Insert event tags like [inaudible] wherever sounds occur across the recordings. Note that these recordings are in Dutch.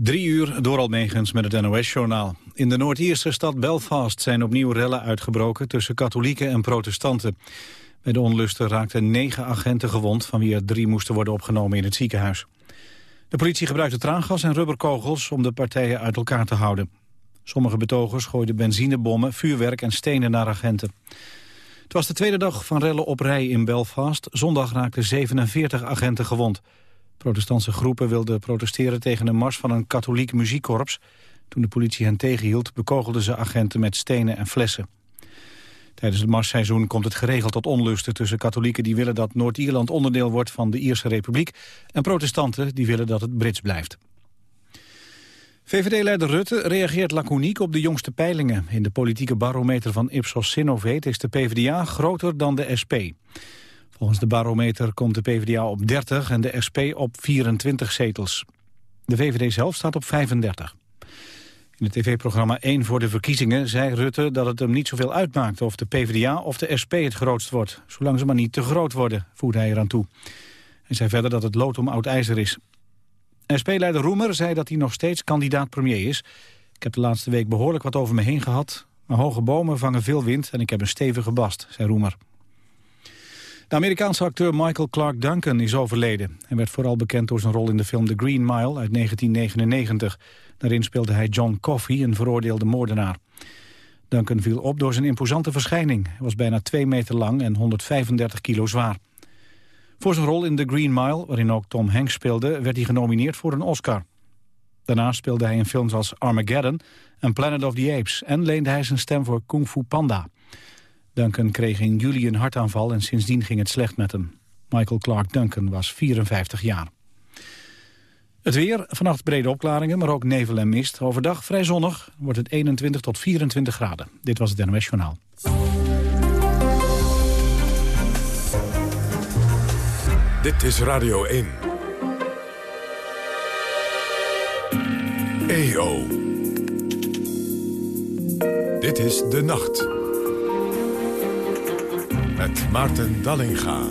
Drie uur door Almegens met het NOS-journaal. In de Noord-Ierse stad Belfast zijn opnieuw rellen uitgebroken tussen katholieken en protestanten. Bij de onlusten raakten negen agenten gewond, van wie er drie moesten worden opgenomen in het ziekenhuis. De politie gebruikte traangas en rubberkogels om de partijen uit elkaar te houden. Sommige betogers gooiden benzinebommen, vuurwerk en stenen naar agenten. Het was de tweede dag van rellen op rij in Belfast. Zondag raakten 47 agenten gewond. Protestantse groepen wilden protesteren tegen een mars van een katholiek muziekkorps. Toen de politie hen tegenhield, bekogelden ze agenten met stenen en flessen. Tijdens het marsseizoen komt het geregeld tot onlusten tussen katholieken die willen dat Noord-Ierland onderdeel wordt van de Ierse Republiek en protestanten die willen dat het Brits blijft. VVD-leider Rutte reageert laconiek op de jongste peilingen. In de politieke barometer van Ipsos Sinovate is de PvdA groter dan de SP. Volgens de barometer komt de PvdA op 30 en de SP op 24 zetels. De VVD zelf staat op 35. In het tv-programma 1 voor de verkiezingen zei Rutte dat het hem niet zoveel uitmaakt of de PvdA of de SP het grootst wordt. Zolang ze maar niet te groot worden, voegde hij eraan toe. Hij zei verder dat het lood om oud ijzer is. SP-leider Roemer zei dat hij nog steeds kandidaat-premier is. Ik heb de laatste week behoorlijk wat over me heen gehad. Maar hoge bomen vangen veel wind en ik heb een stevige bast, zei Roemer. De Amerikaanse acteur Michael Clark Duncan is overleden. Hij werd vooral bekend door zijn rol in de film The Green Mile uit 1999. Daarin speelde hij John Coffey, een veroordeelde moordenaar. Duncan viel op door zijn imposante verschijning. Hij was bijna 2 meter lang en 135 kilo zwaar. Voor zijn rol in The Green Mile, waarin ook Tom Hanks speelde... werd hij genomineerd voor een Oscar. Daarna speelde hij in films als Armageddon en Planet of the Apes... en leende hij zijn stem voor Kung Fu Panda. Duncan kreeg in juli een hartaanval en sindsdien ging het slecht met hem. Michael Clark Duncan was 54 jaar. Het weer, vannacht brede opklaringen, maar ook nevel en mist. Overdag vrij zonnig, wordt het 21 tot 24 graden. Dit was het NOS Journaal. Dit is Radio 1. EO. Dit is De Nacht. Met Maarten Dallinga.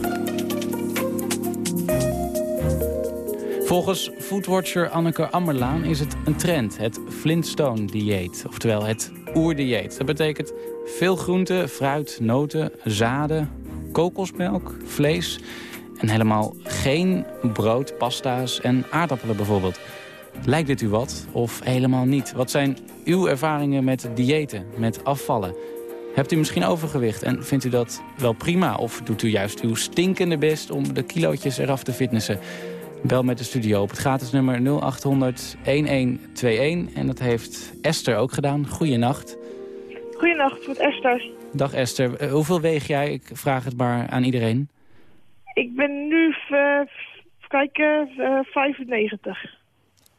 Volgens foodwatcher Anneke Ammerlaan is het een trend, het Flintstone-dieet. Oftewel het oerdieet. Dat betekent veel groenten, fruit, noten, zaden, kokosmelk, vlees... en helemaal geen brood, pasta's en aardappelen bijvoorbeeld. Lijkt dit u wat of helemaal niet? Wat zijn uw ervaringen met diëten, met afvallen... Hebt u misschien overgewicht en vindt u dat wel prima? Of doet u juist uw stinkende best om de kilootjes eraf te fitnessen? Bel met de studio op het gratis nummer 0800 1121. En dat heeft Esther ook gedaan. Goeienacht. Goeienacht, met Esther. Dag Esther. Eh, hoeveel weeg jij? Ik vraag het maar aan iedereen. Ik ben nu, uh, kijken, uh, 95.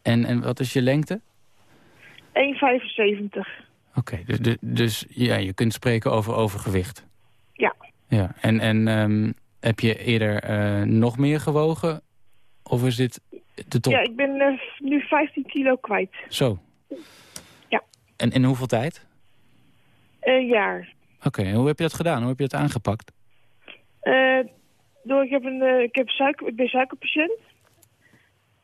En, en wat is je lengte? 1,75. Oké, dus, dus ja, je kunt spreken over overgewicht. Ja. ja. En, en um, heb je eerder uh, nog meer gewogen? Of is dit de top? Ja, ik ben uh, nu 15 kilo kwijt. Zo? Ja. En in hoeveel tijd? Een jaar. Oké, en hoe heb je dat gedaan? Hoe heb je dat aangepakt? Uh, door, ik, heb een, ik, heb suiker, ik ben suikerpatiënt.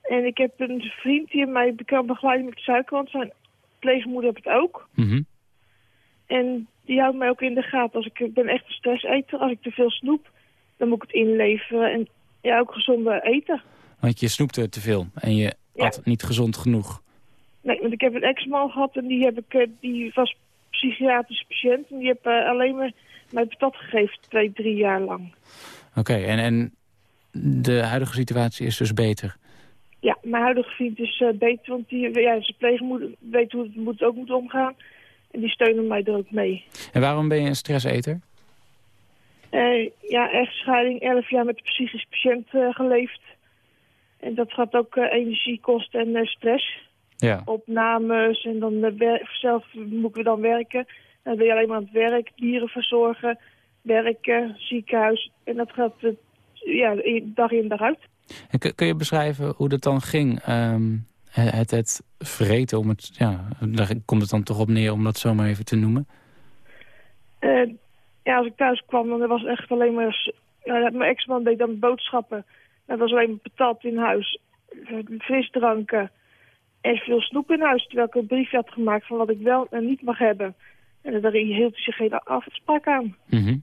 En ik heb een vriend die mij kan begeleiden met suiker, want zijn pleegmoeder heeft het ook. Mhm. En die houdt mij ook in de gaten. Als ik, ik ben echt een stresseter. Als ik te veel snoep, dan moet ik het inleveren. En ja, ook gezonde eten. Want je snoepte te veel en je ja. at niet gezond genoeg. Nee, want ik heb een ex-man gehad en die, heb ik, eh, die was psychiatrisch patiënt. En die heb uh, alleen maar mij patat gegeven, twee, drie jaar lang. Oké, en, en de huidige situatie is dus beter? Ja, mijn huidige vriend is uh, beter, want die, ja, zijn pleegmoeder weet hoe het moet, ook moet omgaan. En die steunen mij er ook mee. En waarom ben je een stresseter? Uh, ja, echtscheiding, 11 jaar met een psychisch patiënt uh, geleefd. En dat gaat ook energie kosten en stress. Ja. Opnames en dan zelf moeten we dan werken. Dan ben je alleen maar aan het werk, dieren verzorgen, werken, ziekenhuis. En dat gaat ja, dag in dag uit. En kun je beschrijven hoe dat dan ging? Ehm, het, het vreten, om het, ja, daar komt het dan toch op neer om dat zomaar even te noemen? Uh, ja, als ik thuis kwam, dan was het echt alleen maar... mijn ex-man deed dan boodschappen. Dat was alleen maar patat in huis. Frisdranken. En veel snoep in huis, terwijl ik een briefje had gemaakt van wat ik wel en niet mag hebben. En daar hield hij zich geen afspraak aan. Mhm.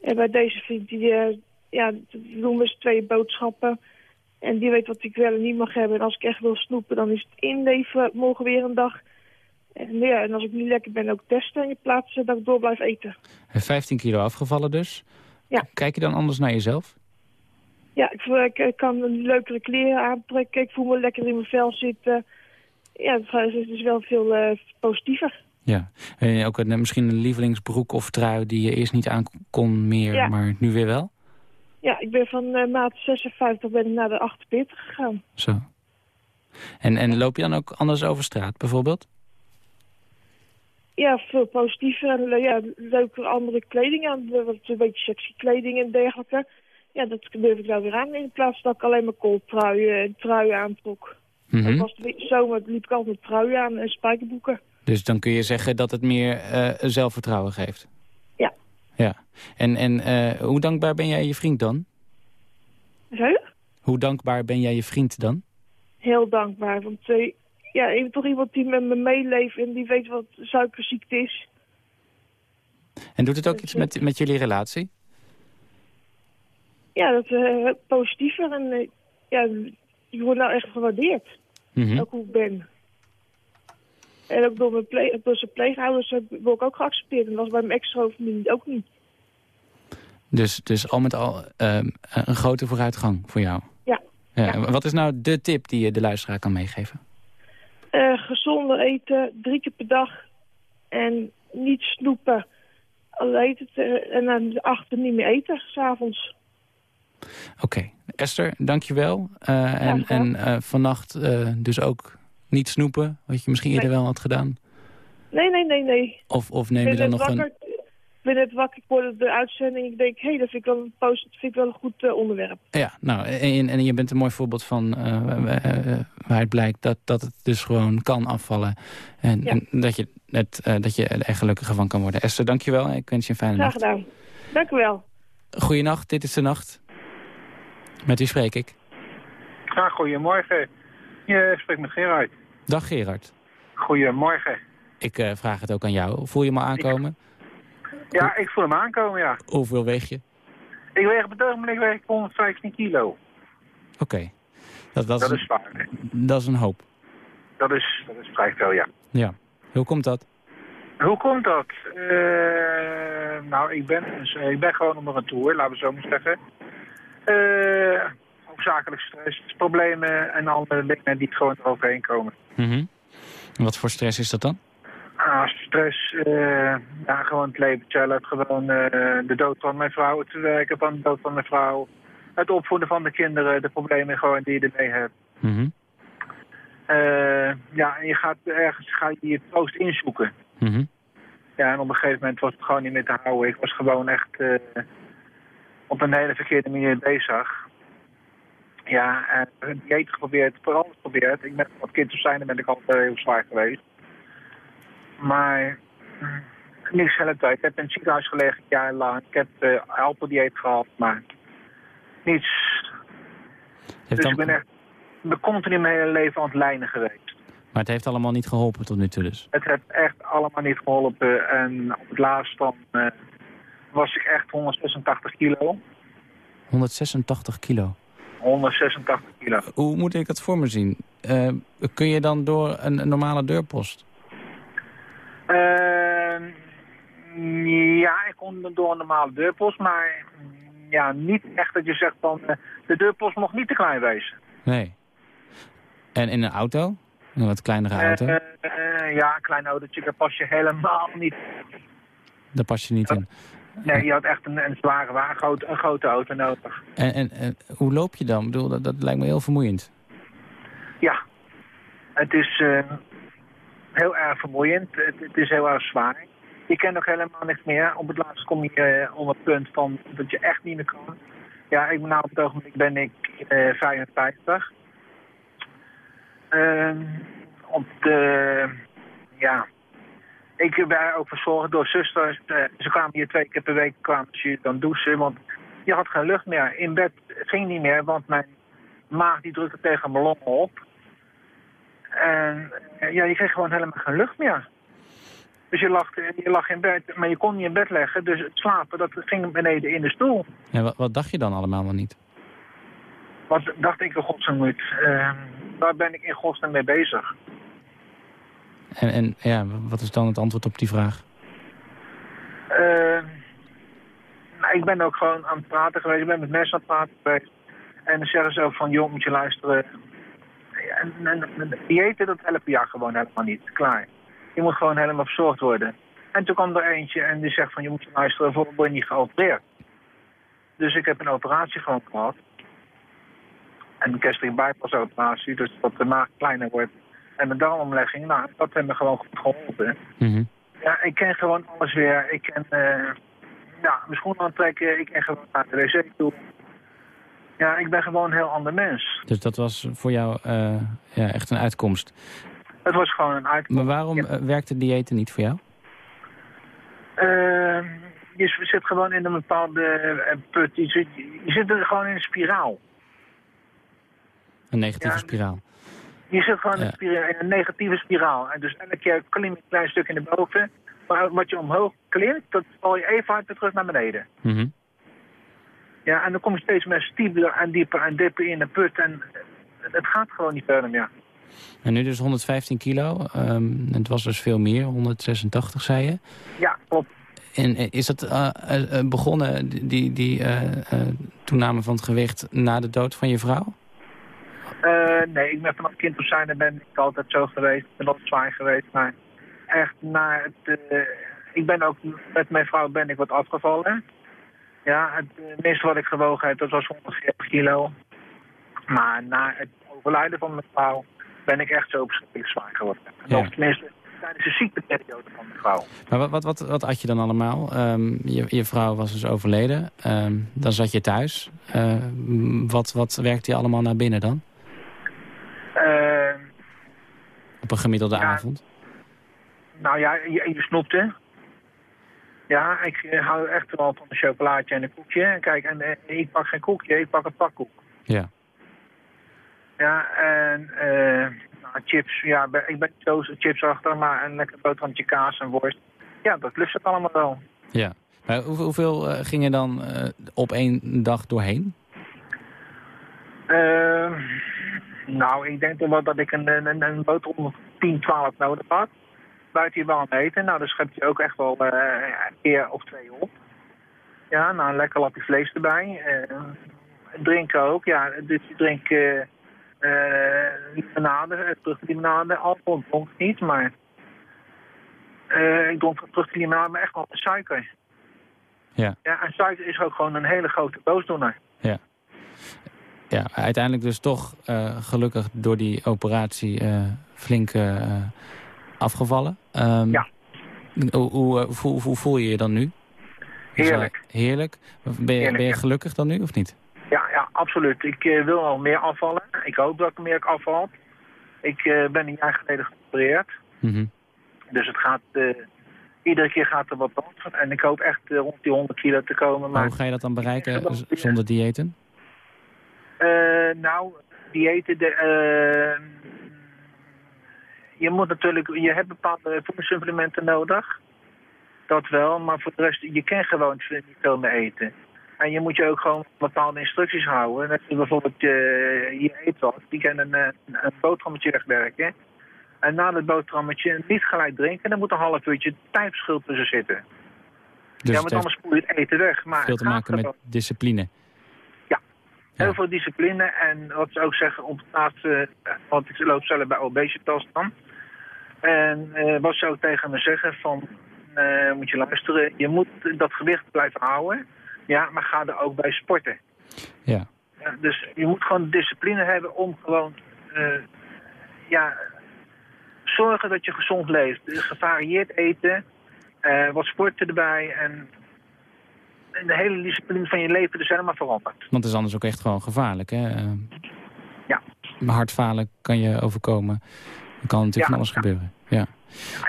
En bij deze vriend, die, eh, ja, doen we eens twee boodschappen. En die weet wat ik wel en niet mag hebben. En als ik echt wil snoepen, dan is het inleven morgen weer een dag. En, ja, en als ik niet lekker ben, ook testen in plaats dat ik door blijf eten. En 15 kilo afgevallen dus. Ja. Kijk je dan anders naar jezelf? Ja, ik, voel- ik, ik kan leukere kleren aantrekken. Ik voel me lekker in mijn vel zitten. Ja, het is dus wel veel eh, positiever. Ja. En ook een, misschien een lievelingsbroek of trui die je eerst niet aan kon meer, Ja. maar nu weer wel? Ja, ik ben van eh, maat 56 ben ik naar de 48 gegaan. Zo. En, en loop je dan ook anders over straat bijvoorbeeld? Ja, veel positiever en le- ja, leuke andere kleding aan. eh, Wat een beetje sexy kleding en dergelijke. Ja, dat durf ik nou weer aan. In plaats dat ik alleen maar kooltruien en truien aantrok. Mhm. Het was de zomer liep ik altijd truien aan en spijkerboeken. Dus dan kun je zeggen dat het meer eh, zelfvertrouwen geeft? Ja. En, en eh, hoe dankbaar ben jij je vriend dan? Zo? Hoe dankbaar ben jij je vriend dan? Heel dankbaar. Want eh, ja, toch iemand die met me meeleeft en die weet wat suikerziekte is. En doet het ook iets met, met jullie relatie? Ja, dat is eh, positiever en ja, ik word nou echt gewaardeerd. Mhm. ook hoe ik ben. En ook door, mijn pleeg, door zijn pleegouders heb- word ik ook geaccepteerd. En dat was bij mijn ex-schoonfamilie ook niet. Dus, dus al met al ehm, een grote vooruitgang voor jou. Ja. Wat is nou de tip die je de luisteraar kan meegeven? Eh, gezonder eten, drie keer per dag. En niet snoepen. Al eten eh, en dan achter niet meer eten, s'avonds. Oké. Esther, dankjewel. Eh en en vannacht dus ook niet snoepen, wat je misschien eerder Nee. wel had gedaan. Nee, nee, nee, nee. Of, of neem je dan nog wakker. een... Ik ben net wakker, ik hoorde de uitzending. Ik denk, hé, hey, dat vind ik wel een, post, dat vind ik wel een goed eh, onderwerp. Ja, nou, en, en je bent een mooi voorbeeld van eh, eh, eh, waaruit blijkt dat, dat het dus gewoon kan afvallen. En, Ja. en dat, je het, eh, dat je er echt gelukkiger van kan worden. Esther, dankjewel. Ik wens je een fijne Graag nacht. gedaan. Dank u wel. Goeienacht, dit is de nacht. Met wie spreek ik? Ja, goedemorgen. Je spreekt met Gerard. Dag Gerard. Goedemorgen. Ik eh, vraag het ook aan jou. Voel je me aankomen? Ja, ik voel hem aankomen, ja. Hoeveel weeg je? Ik weeg op het ogenblik weeg ik 115 kilo. Oké. Dat, dat, Dat is, zwaar. hè. dat is een hoop. Dat is, dat is vrij veel, ja. Ja. Hoe komt dat? Hoe komt dat? Eh, nou, ik ben, dus, eh, ik ben gewoon onder een tour, laten we zo maar zeggen. Hoofdzakelijk stress, problemen en andere dingen die gewoon eroverheen komen. Mhm. En Wat voor stress is dat dan? Ah, stress, eh, ja, gewoon het leven zelf. Gewoon eh, de dood van mijn vrouw, het werken van de dood van mijn vrouw. Het opvoeden van de kinderen, de problemen gewoon die je ermee hebt. Mhm. Eh, ja, en je gaat ergens ga je je troost inzoeken. Mhm. Ja, en op een gegeven moment was het gewoon niet meer te houden. Ik was gewoon echt op een hele verkeerde manier bezig. Ja, en een dieet geprobeerd, voor alles geprobeerd. Ik ben wat kind op zijn, dan ben ik altijd heel zwaar geweest. Maar mm, niks helpt uit. Ik heb in het ziekenhuis gelegen jarenlang. Ik heb uh, alpendieet gehad, maar niets. Heeft Dus ik ben echt ik ben continu mijn hele leven aan het lijnen geweest. Maar het heeft allemaal niet geholpen tot nu toe dus. Het heeft echt allemaal niet geholpen. En op het laatst dan eh, was ik echt 186 kilo. 186 kilo. 186 kilo. Hoe moet ik dat voor me zien? Eh, kun je dan door een, een normale deurpost? Eh, ja, ik kon door een normale deurpost, maar ja, niet echt dat je zegt van eh, de deurpost mocht niet te klein wezen. Nee. En in een auto? Een wat kleinere auto? Ja, een klein autootje, daar pas je helemaal niet. Daar pas je niet in. Nee, je had echt een, een zware wagen, een grote, auto nodig. En, en, en hoe loop je dan? Ik bedoel, dat, dat lijkt me heel vermoeiend. Ja, het is eh, heel erg vermoeiend. Het, het is heel erg zwaar. Je kent nog helemaal niks meer. Op het laatst kom je eh, op het punt van dat je echt niet meer kan. Ja, ik ben nou op het ogenblik ben ik eh 55. Ehm, op de, ja, ik ben ook verzorgd door zusters. Eh, ze kwamen hier twee keer per week kwamen ze dan douchen, want je had geen lucht meer. In bed ging niet meer, want mijn maag die drukte tegen mijn longen op. En eh, ja, je kreeg gewoon helemaal geen lucht meer. Dus je lag, je lag in bed, maar je kon niet in bed leggen. Dus het slapen, dat ging beneden in de stoel. En wat, wat dacht je dan allemaal wel niet? Wat dacht ik in godsnaam niet. Uh, waar ben ik in godsnaam mee bezig? En, en ja, wat is dan het antwoord op die vraag? Uh, nou, ik ben ook gewoon aan het praten geweest. Ik ben met mensen aan het praten geweest. En dan zeggen ze ook van, joh, moet je luisteren. En, en, en diëten, dat helpt je gewoon helemaal niet. Klaar. Je moet gewoon helemaal verzorgd worden. En toen kwam er eentje en die zegt van, je moet luisteren, voor word je niet geopereerd. Dus ik heb een operatie gewoon gehad. En een gastric bypass operatie, dus dat de maag kleiner wordt. En mijn darmomlegging, nou, dat heeft me gewoon goed geholpen. Mm Ja, ik ken gewoon alles weer. Ik ken, uh, ja, mijn schoenen aantrekken. Ik ken gewoon naar de wc toe. Ja, ik ben gewoon een heel ander mens. Dus dat was voor jou uh, ja, echt een uitkomst? Het was gewoon een uitkomst. Maar waarom ja. werkte diëten niet voor jou? Uh, je zit gewoon in een bepaalde put. Je zit, je zit er gewoon in een spiraal. Een negatieve Ja, spiraal. Je zit gewoon in, Ja. een spiraal, in een negatieve spiraal. En dus elke keer klim je een klein stukje naar boven. Maar wat je omhoog klimt, dat val je even hard weer terug naar beneden. Mhm. Ja, en dan kom je steeds meer dieper en dieper en dieper in de put. En het gaat gewoon niet verder meer. En nu dus 115 kilo. ehm, het was dus veel meer, 186 zei je. Ja, klopt. En eh, is dat eh, eh, begonnen, die, die toename van het gewicht, na de dood van je vrouw? Eh, nee, ik ben vanaf kind of zijn ben ik altijd zo geweest. Ik ben altijd zwaar geweest. Maar echt na het... eh, ik ben ook met mijn vrouw ben ik wat afgevallen. Ja, het eh, minste wat ik gewogen heb, dat was 140 kilo. Maar na het overlijden van mijn vrouw ben ik echt zo verschrikkelijk zwaar geworden. Ja. Of tenminste, tijdens de ziekteperiode van mijn vrouw. Maar wat, wat, wat, wat at je dan allemaal? Ehm, je, je vrouw was dus overleden. Ehm, dan zat je thuis. Eh, m, wat, wat werkte je allemaal naar binnen dan? Eh, Op een gemiddelde Ja. avond? nou ja, je, je snoepte. Ja, ik eh, hou echt wel van een chocolaatje en een koekje. En Kijk, en eh, ik pak geen koekje, ik pak een pakkoek. Ja. Ja, en eh, nou, chips, ja, ik ben niet zo chips achter, maar een lekker boterhammetje kaas en worst. Ja, dat lust het allemaal wel. ja. Maar hoeveel, eh, ging je dan op één dag doorheen? Eh, nou, ik denk toch wel dat ik een, een, een boterham of 10, 12 nodig had. Buiten je warm eten. Nou, dan schep je ook echt wel eh, een keer of twee op. Ja, nou, een lekker lapje vlees erbij. Eh, drinken ook, ja. Dus je drinkt eh eh, limonade, eh, vruchtenlimonade. Alcohol dronk ik niet, maar... ik dronk vruchtenlimonade, maar echt wel suiker. Ja. Ja, en suiker is ook gewoon een hele grote boosdoener. Ja, uiteindelijk dus toch eh, gelukkig door die operatie eh, flink eh, afgevallen. Ehm, Ja. Hoe, hoe, hoe, hoe voel je je dan nu? Heerlijk. heerlijk. Ben je, Heerlijk, ben je ja. gelukkig dan nu of niet? Ja, ja, absoluut. Ik wil al meer afvallen. Ik hoop dat ik meer afval. Ik ben een jaar geleden geopereerd. Mhm. Dus het gaat, iedere keer gaat er wat af. En ik hoop echt rond die 100 kilo te komen. Maar hoe ga je dat dan bereiken Ja, zonder diëten? Eh, nou, diëten, de, eh, je moet natuurlijk, je hebt bepaalde voedingssupplementen nodig. Dat wel, maar voor de rest, je kan gewoon niet veel meer eten. En je moet je ook gewoon bepaalde instructies houden. Als bijvoorbeeld, eh, je eet wat, die kan een, een boterhammetje wegwerken. En na dat boterhammetje niet gelijk drinken, dan moet een half uurtje tijdverschil tussen zitten. Dus ja, want anders spoel je het eten weg. Maar veel te maken met discipline. Heel Ja. veel discipline en wat ze ook zeggen op het laatste, want ik loop zelf bij obesitas dan. En eh, wat ze ook tegen me zeggen van, eh, moet je luisteren, je moet dat gewicht blijven houden, ja, maar ga er ook bij sporten. Ja. Ja, dus je moet gewoon discipline hebben om gewoon, eh, ja, zorgen dat je gezond leeft. Gevarieerd eten, wat sporten erbij en, de hele discipline van je leven is helemaal veranderd. Want het is anders ook echt gewoon gevaarlijk. Hè? Eh, Ja. Hartfalen kan je overkomen. Er kan natuurlijk Ja, van alles ja. gebeuren. Ja.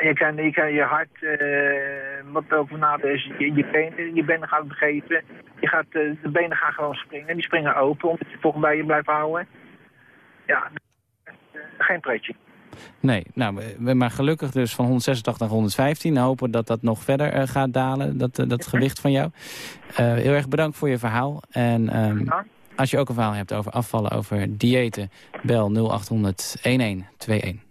Je kan, je kan je hart, eh, wat ook nadeel is, je, je, benen, je benen gaat begeven. Je gaat, eh, de benen gaan gewoon springen. Die springen open omdat je toch bij je blijft houden. Ja, geen pretje. Nee, nou, maar gelukkig dus van 186 naar 115. Hopen dat dat nog verder gaat dalen, dat, dat gewicht van jou. heel erg bedankt voor je verhaal. En ehm, als je ook een verhaal hebt over afvallen, over diëten, bel 0800 1121.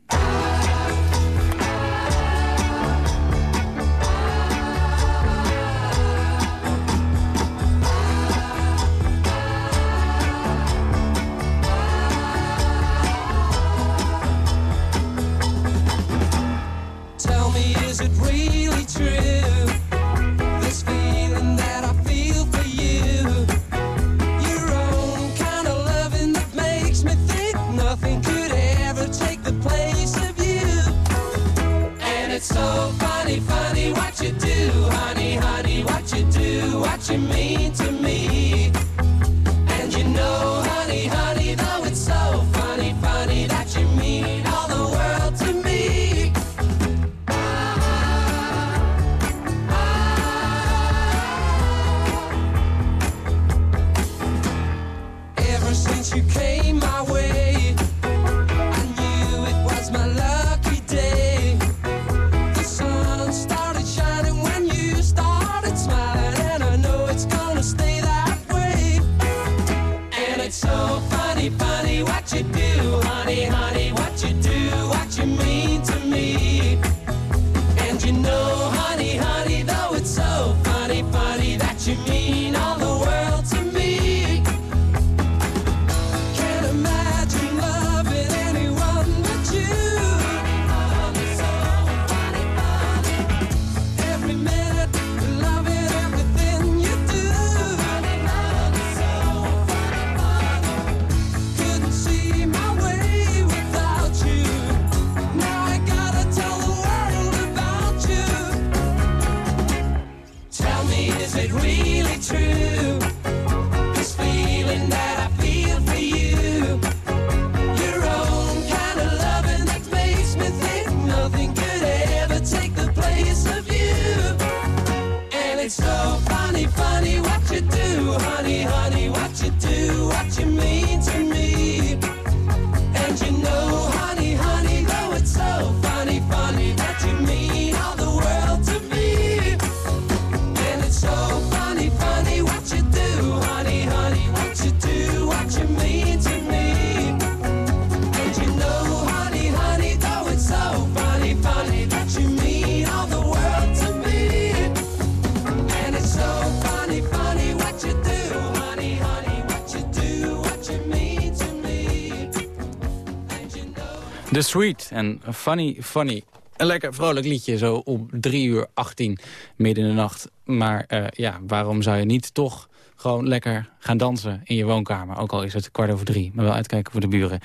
The Sweet en Funny Funny. Een lekker vrolijk liedje, zo om 3 uur 18 midden in de nacht. Maar uh, ja, waarom zou je niet toch gewoon lekker gaan dansen in je woonkamer? Ook al is het kwart over drie, maar wel uitkijken voor de buren.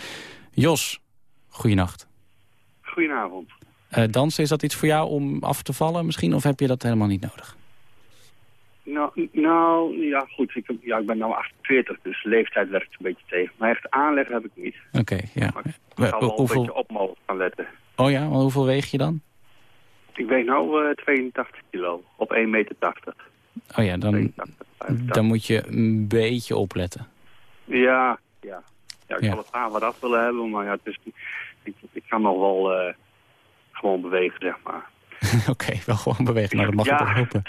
Jos, goeienacht. Goedenavond. Uh, dansen, is dat iets voor jou om af te vallen misschien? Of heb je dat helemaal niet nodig? Nou, nou ja, goed. Ik, ja, ik ben nu 48, dus leeftijd werkt een beetje tegen. Maar echt aanleggen heb ik niet. Oké, ja. Maar ik ga wel hoeveel... een beetje op mogen gaan letten. Oh ja, maar hoeveel weeg je dan? Ik weeg nu uh, 82 kilo, op 1,80 meter. Oh ja, dan, dan moet je een beetje opletten. Ja, ja. ja ik ja. zal het aan wat af willen hebben, maar ja, het is, ik, ik kan nog wel uh, gewoon bewegen, zeg maar. [laughs] Oké, wel gewoon bewegen. Nou, dat mag ja. ik toch hopen.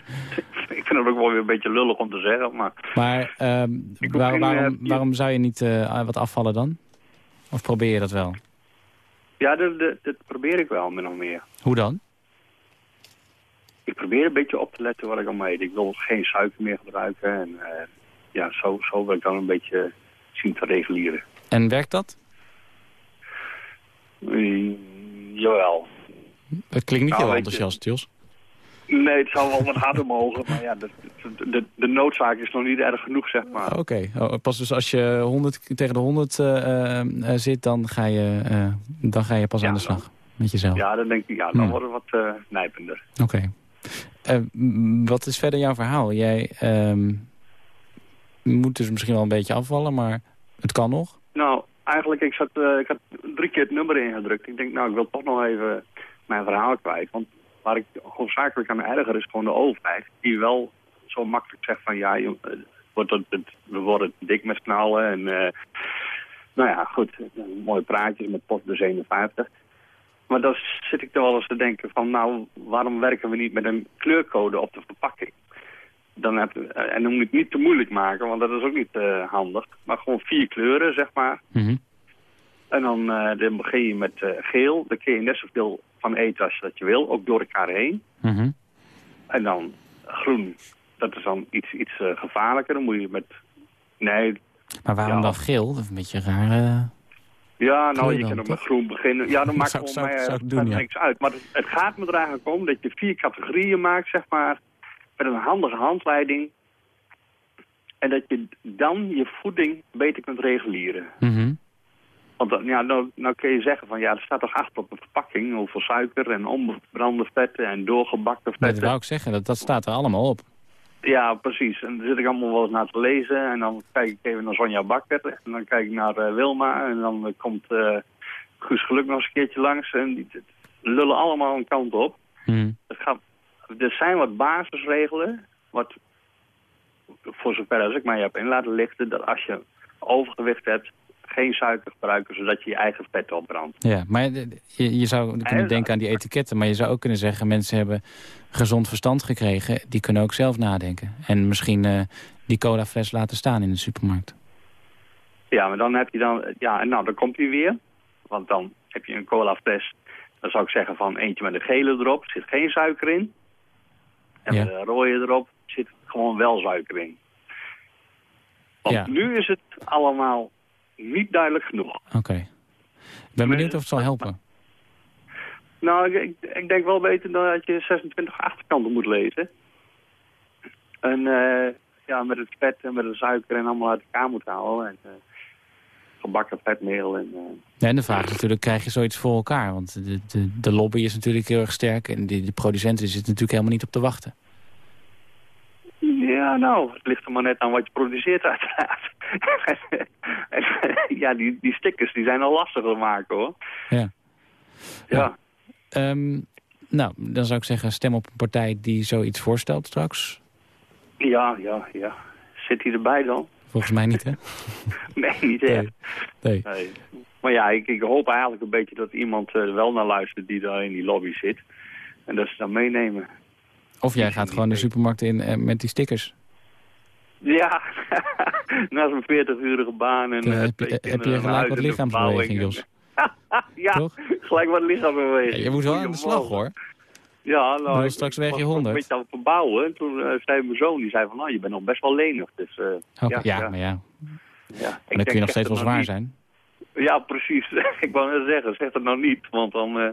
Ik vind het ook wel weer een beetje lullig om te zeggen, maar... Maar waar, waarom, uh, waarom zou je niet uh, wat afvallen dan? Of probeer je dat wel? Ja, dat, dat, dat, probeer ik wel, min of meer. Hoe dan? Ik probeer een beetje op te letten wat ik al eet. Ik wil geen suiker meer gebruiken. En uh, ja, zo, zo wil ik dan een beetje zien te reguleren. En werkt dat? Uh, jawel. Het klinkt niet nou, heel enthousiast, Jos. Nee, het zou wel wat harder mogen. Maar ja, de, de, de, noodzaak is nog niet erg genoeg, zeg maar. Oké, okay. oh, pas dus als je 100 tegen de 100 uh, uh, zit, dan ga je, uh, dan ga je pas ja, aan de slag dan, met jezelf. Ja, dan denk ik, ja, dan hmm. wordt het wat nijpender. Oké. Okay. wat is verder jouw verhaal? Jij um, moet dus misschien wel een beetje afvallen, maar het kan nog? Nou, eigenlijk, ik, zat, ik had drie keer het nummer ingedrukt. Ik denk, nou, ik wil toch nog even mijn verhaal kwijt. Want waar ik hoofdzakelijk aan erger is gewoon de overheid. Die wel zo makkelijk zegt van ja, eh, we worden dik met knallen. En uh, nou ja, goed, mooie praatjes met post de 57. Maar dan zit ik er wel eens te denken van, nou, waarom werken we niet met een kleurcode op de verpakking? Dan heb, eh, en dan moet ik niet te moeilijk maken, want dat is ook niet handig. Maar gewoon vier kleuren, zeg maar. Mhm. En dan, uh, dan begin je met uh, geel. Dan kun je net zoveel van eten als je dat je wil, ook door elkaar heen. Mhm. En dan groen, dat is dan iets, iets uh, gevaarlijker. Dan moet je met... Nee. Maar waarom Ja. dan geel? Dat is een beetje raar. eh. Ja, nou, je kan ook met groen beginnen. Ja, dan [laughs] maakt het mij eh, niks uit. Maar het, het gaat me er eigenlijk om dat je vier categorieën maakt, zeg maar, met een handige handleiding. En dat je dan je voeding beter kunt reguleren. Mhm. Want dan, ja, nou, nou kun je zeggen van ja, er staat toch achter op de verpakking hoeveel suiker en onbebrande vetten en doorgebakken Nee, dat vetten. wou ik zeggen. Dat, dat staat er allemaal op. Ja, precies. En daar zit ik allemaal wel eens naar te lezen. En dan kijk ik even naar Sonja Bakker. En dan kijk ik naar eh, Wilma. En dan eh, komt eh, Guus Geluk nog eens een keertje langs. En die lullen allemaal een kant op. Mhm. Het gaat, er zijn wat basisregelen. Wat, voor zover als ik mij heb in laten lichten. Dat als je overgewicht hebt, geen suiker gebruiken. Zodat je je eigen vet opbrandt. Ja, maar je, je zou kunnen denken aan die etiketten. Maar je zou ook kunnen zeggen, mensen hebben gezond verstand gekregen. Die kunnen ook zelf nadenken. En misschien eh, die colafles laten staan in de supermarkt. Ja, maar dan heb je dan... Ja, en nou, dan komt hij weer. Want dan heb je een cola fles. Dan zou ik zeggen van eentje met een gele erop. Er zit geen suiker in. En Ja. met een rode erop zit gewoon wel suiker in. Want Ja. nu is het allemaal niet duidelijk genoeg. Oké. Ik ben benieuwd of het zal helpen. Nou, ik, ik, denk wel beter dan dat je 26 achterkanten moet lezen. En eh, ja, met het vet en met de suiker en allemaal uit elkaar moet halen. En eh, gebakken vetmeel en... Ja, en de vraag is natuurlijk, krijg je zoiets voor elkaar? Want de, de, de lobby is natuurlijk heel erg sterk. En de producenten zitten natuurlijk helemaal niet op te wachten. Ja, nou, het ligt er maar net aan wat je produceert uiteraard. [laughs] Ja, die, die stickers die zijn al lastiger te maken hoor. Ja. Ja. Ehm, nou, dan zou ik zeggen, stem op een partij die zoiets voorstelt straks. Ja, ja, ja. Zit hij erbij dan? Volgens mij niet, hè? [laughs] Nee, niet echt. Nee. Nee. Maar ja, ik, ik hoop eigenlijk een beetje dat iemand er wel naar luistert die daar in die lobby zit. En dat ze dan meenemen. Of jij gaat gewoon de supermarkt in eh, met die stickers. Ja, na zo'n 40-urige baan. En, Dan eh, heb je, heb je gelijk wat lichaamsbeweging. Jos. [laughs] ja, Toch? gelijk wat lichaamsbeweging. Ja, je moet wel aan de slag, hoor. Ja, nou, ik- straks ik weeg je was 100. een beetje aan het verbouwen. En toen eh, zei mijn zoon, die zei van, nou, je bent nog best wel lenig. Dus, eh, ja, ja, maar ja. ja. Maar dan kun je nog steeds wel zwaar zijn. Ja, precies. [laughs] ik wou net zeggen, zeg het nou niet. Want dan eh,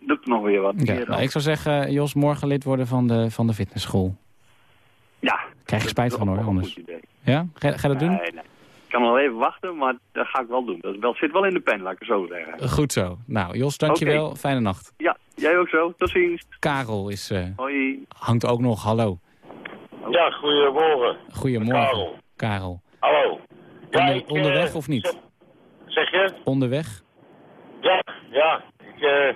doet nog weer wat. Ja, nou, ik zou zeggen, Jos, morgen lid worden van de, van de fitnessschool. ja. Krijg je spijt van hoor, wel anders. goed idee. Ja? Ga, ga je dat doen? Nee, nee. Ik kan nog even wachten, maar dat ga ik wel doen. Dat wel, zit wel in de pen, laat ik het zo zeggen. Goed zo. Nou, Jos, dankjewel. Fijne nacht. Ja, jij ook zo. Tot ziens. Karel is, eh, Hoi. hangt ook nog. Hallo. Ja, goedemorgen. Goedemorgen. Karel. Karel. Hallo. Ja, Onder- ik, eh, onderweg of niet? Zeg je? Onderweg? Ja, ja. Ik, eh,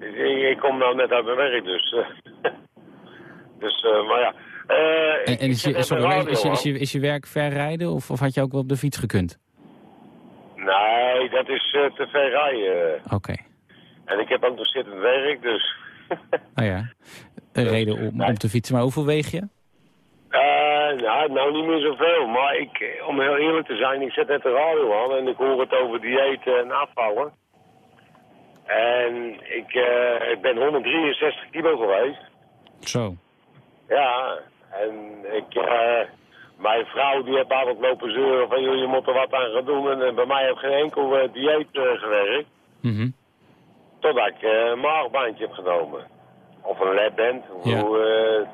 ik, ik kom nou net uit mijn werk, dus... eh, [laughs] dus, eh, maar ja. Eh, En, en is, je, sorry, radio is, je, is, je, is je werk ver rijden of, of had je ook wel op de fiets gekund? Nee, dat is te ver rijden. Oké. En ik heb ook nog zittend werk, dus... Nou [laughs] ja, een reden om, Nee. om te fietsen. Maar hoeveel weeg je? Nou, nou, niet meer zoveel. Maar ik, om heel eerlijk te zijn, ik zet net de radio aan en ik hoor het over dieet en afvallen. En ik, eh, ik ben 163 kilo geweest. Zo. Ja, en ik, eh, mijn vrouw die heeft altijd lopen zeuren van joh, je moet er wat aan gaan doen. En eh, bij mij heeft geen enkel dieet gewerkt. Mhm. Totdat ik een maagbaantje heb genomen. Of een labband. Ja. Hoe,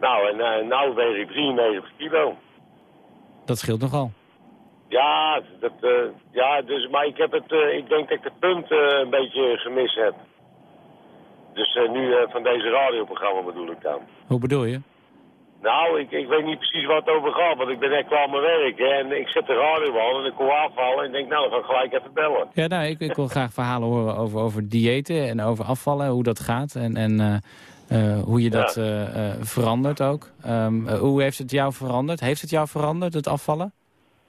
nou, en nou weeg ik 93 kilo. Dat scheelt nogal. Ja, dat, eh, ja dus, maar ik, heb het, eh, ik denk dat ik het punt eh, een beetje gemist heb. Dus nu van deze radioprogramma bedoel ik dan. Hoe bedoel je? Nou, ik, ik weet niet precies waar het over gaat, want ik ben net klaar met werk. Hè, en ik zet de radio aan en ik hoor afvallen en ik denk, nou, dan ga ik gelijk even bellen. Ja, nou, ik, ik wil graag verhalen horen over, over diëten en over afvallen, hoe dat gaat en, en hoe je dat verandert ook. Ehm, eh, hoe heeft het jou veranderd? Heeft het jou veranderd, het afvallen?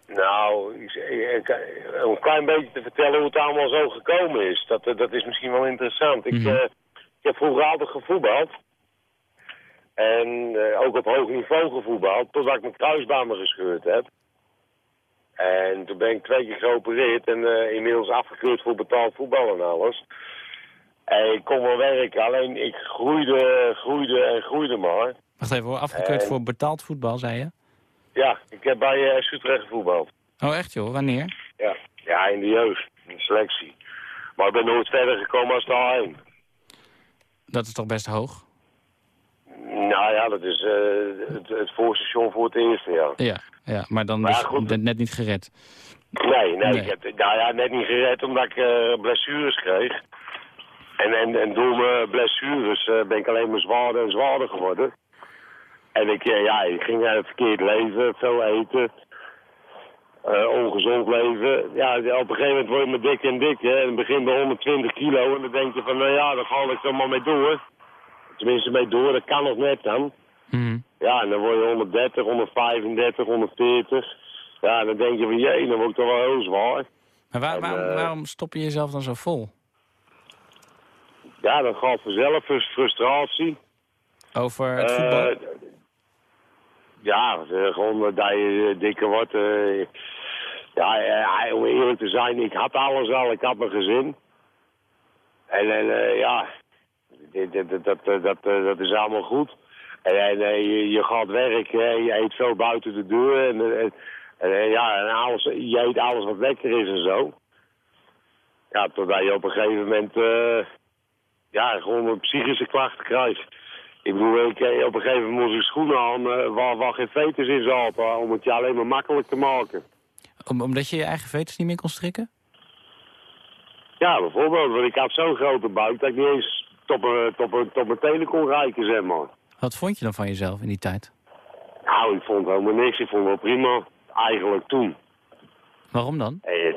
Nou, ik, ik- om een klein beetje te vertellen hoe het allemaal zo gekomen is. Dat, eh, dat is misschien wel interessant. Ik, Mhm. eh, ik heb vroeger altijd gevoetbald. En eh, ook op hoog niveau gevoetbald, totdat ik mijn kruisbaan me gescheurd heb. En toen ben ik twee keer geopereerd en eh, inmiddels afgekeurd voor betaald voetbal en alles. En ik kon wel werken, alleen ik groeide, groeide en groeide maar. Wacht even hoor, afgekeurd En- voor betaald voetbal, zei je? Ja, ik heb bij uh, Utrecht gevoetbald. Oh echt joh, wanneer? Ja. ja, in de jeugd, in de selectie. Maar ik ben nooit verder gekomen als de A1. Dat is toch best hoog? Nou ja, dat is eh, het, het voorstation voor het eerste, ja. Ja, ja maar dan Maar ja, dus goed. net- niet gered. Nee, nee, Nee. ik heb nou ja, net niet gered omdat ik eh, blessures kreeg. En, en, en door mijn blessures ben ik alleen maar zwaarder en zwaarder geworden. En ik, eh, ja, ik ging uit het verkeerd leven, veel eten, eh, ongezond leven. Ja, op een gegeven moment word je maar dik en dik, hè. In het begin bij 120 kilo en dan denk je van, nou ja, daar ga ik er maar mee door. Tenminste mee door, dat kan nog net dan. Mhm. Ja, en dan word je 130, 135, 140. Ja, en dan denk je van, jee, dan word ik toch wel heel zwaar. Maar waar- En, waarom, eh, waarom stop je jezelf dan zo vol? Ja, dan gaat vanzelf frus- frustratie. Over het Eh, voetbal? Ja, eh, gewoon dat je eh, dikker wordt. eh. ja, om eerlijk te zijn, ik had alles al. Ik had mijn gezin. En, en ja, dat, dat, dat, dat is allemaal goed. En, je, je gaat werken, je eet veel buiten de deur. En, en, ja, en alles, je eet alles wat lekker is en zo. Ja, totdat je op een gegeven moment ja, gewoon een psychische klachten krijgt. Ik bedoel, ik, eh, op een gegeven moment moest ik schoenen aan eh, waar, waar geen veters in zaten, om het je alleen maar makkelijk te maken. Om, omdat je je eigen veters niet meer kon strikken? Ja, bijvoorbeeld, want ik had zo'n grote buik dat ik niet eens tot mijn, tot tot mijn tenen kon reiken, zeg maar. Wat vond je dan van jezelf in die tijd? Nou, ik vond helemaal niks. Ik vond het wel prima, eigenlijk toen. Waarom dan? Eh,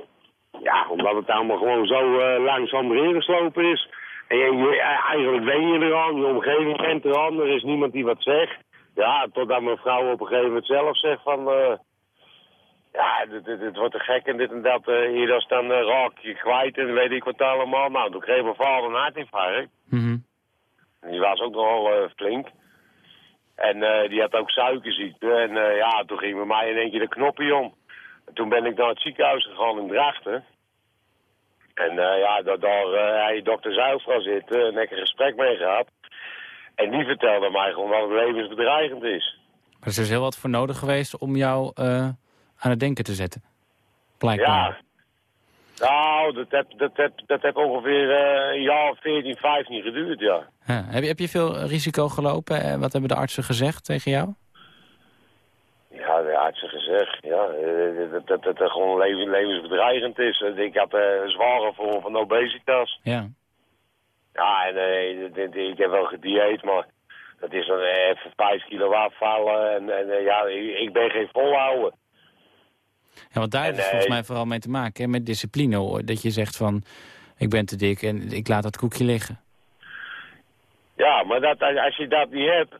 ja, omdat het allemaal gewoon zo eh, langzaam erin geslopen is. En je, je- eigenlijk ben je eraan, je omgeving bent eraan, er is niemand die wat zegt. Ja, totdat mijn vrouw op een gegeven moment zelf zegt van... eh, ja, dit, dit, dit wordt te gek en dit en dat. eh, hier dan eh, raak je kwijt en weet ik wat allemaal. Nou, toen kreeg mijn vader een hartinfarct. Mhm. En Die was ook nogal flink. En die had ook suikerziekte. En ja, toen ging bij mij in één keer de knopje om. En toen ben ik naar het ziekenhuis gegaan in Drachten. En eh, ja, daar, daar eh, hij dokter Zijlstra zitten en ik een gesprek mee gehad. En die vertelde mij gewoon dat het levensbedreigend is. Maar er is heel wat voor nodig geweest om jou eh, aan het denken te zetten. Blijkbaar. Ja. Nou, dat heb, dat heb, dat heb ongeveer een jaar of 14, 15 geduurd, ja. Ja. Heb, je, heb je veel risico gelopen? Wat hebben de artsen gezegd tegen jou? Ja, de artsen gezegd, ja, eh, dat, dat, dat het gewoon leven, levensbedreigend is. Eh, Ik had eh, een zware vorm van obesitas. Ja. Ja, en eh, ik heb wel gedieet, maar dat is dan eh, even 5 kilo afvallen. En, en eh, ja, ik, ben geen volhouden. ja want daar heeft het En, volgens eh, mij vooral mee te maken. Hè, met discipline. Hoor. Dat je zegt van, ik ben te dik en ik laat dat koekje liggen. Ja, maar dat, als je dat niet hebt,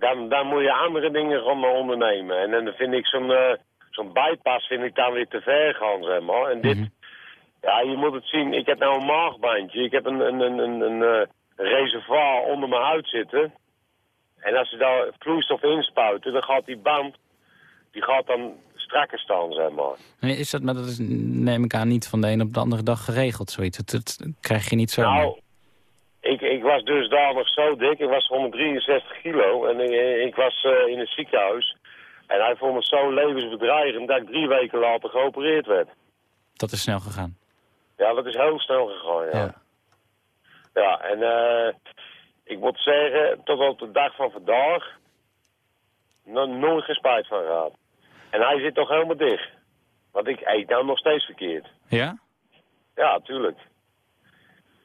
dan, dan moet je andere dingen gaan ondernemen. En dan vind ik zo'n eh, zo'n bypass vind ik dan weer te ver gaan, zeg maar. En dit, Mhm. ja, je moet het zien. Ik heb nou een maagbandje. Ik heb een, een, een, een, een eh, reservoir onder mijn huid zitten. En als ze daar vloeistof inspuiten, dan gaat die band, die gaat dan strakker staan, zeg maar. Nee, Is dat, maar dat is, neem ik aan, niet van de een op de andere dag geregeld, zoiets. Dat, dat krijg je niet zo. Nou, ik, ik was dus daar nog zo dik. Ik was 163 kilo en ik, ik was eh, in het ziekenhuis. En hij vond het zo levensbedreigend dat ik drie weken later geopereerd werd. Dat is snel gegaan. Ja, dat is heel snel gegaan, ja. Ja. Ja, en eh, ik moet zeggen, tot op de dag van vandaag, no nooit geen spijt van gehad. En hij zit toch helemaal dicht. Want ik eet nou nog steeds verkeerd. Ja? Ja, tuurlijk.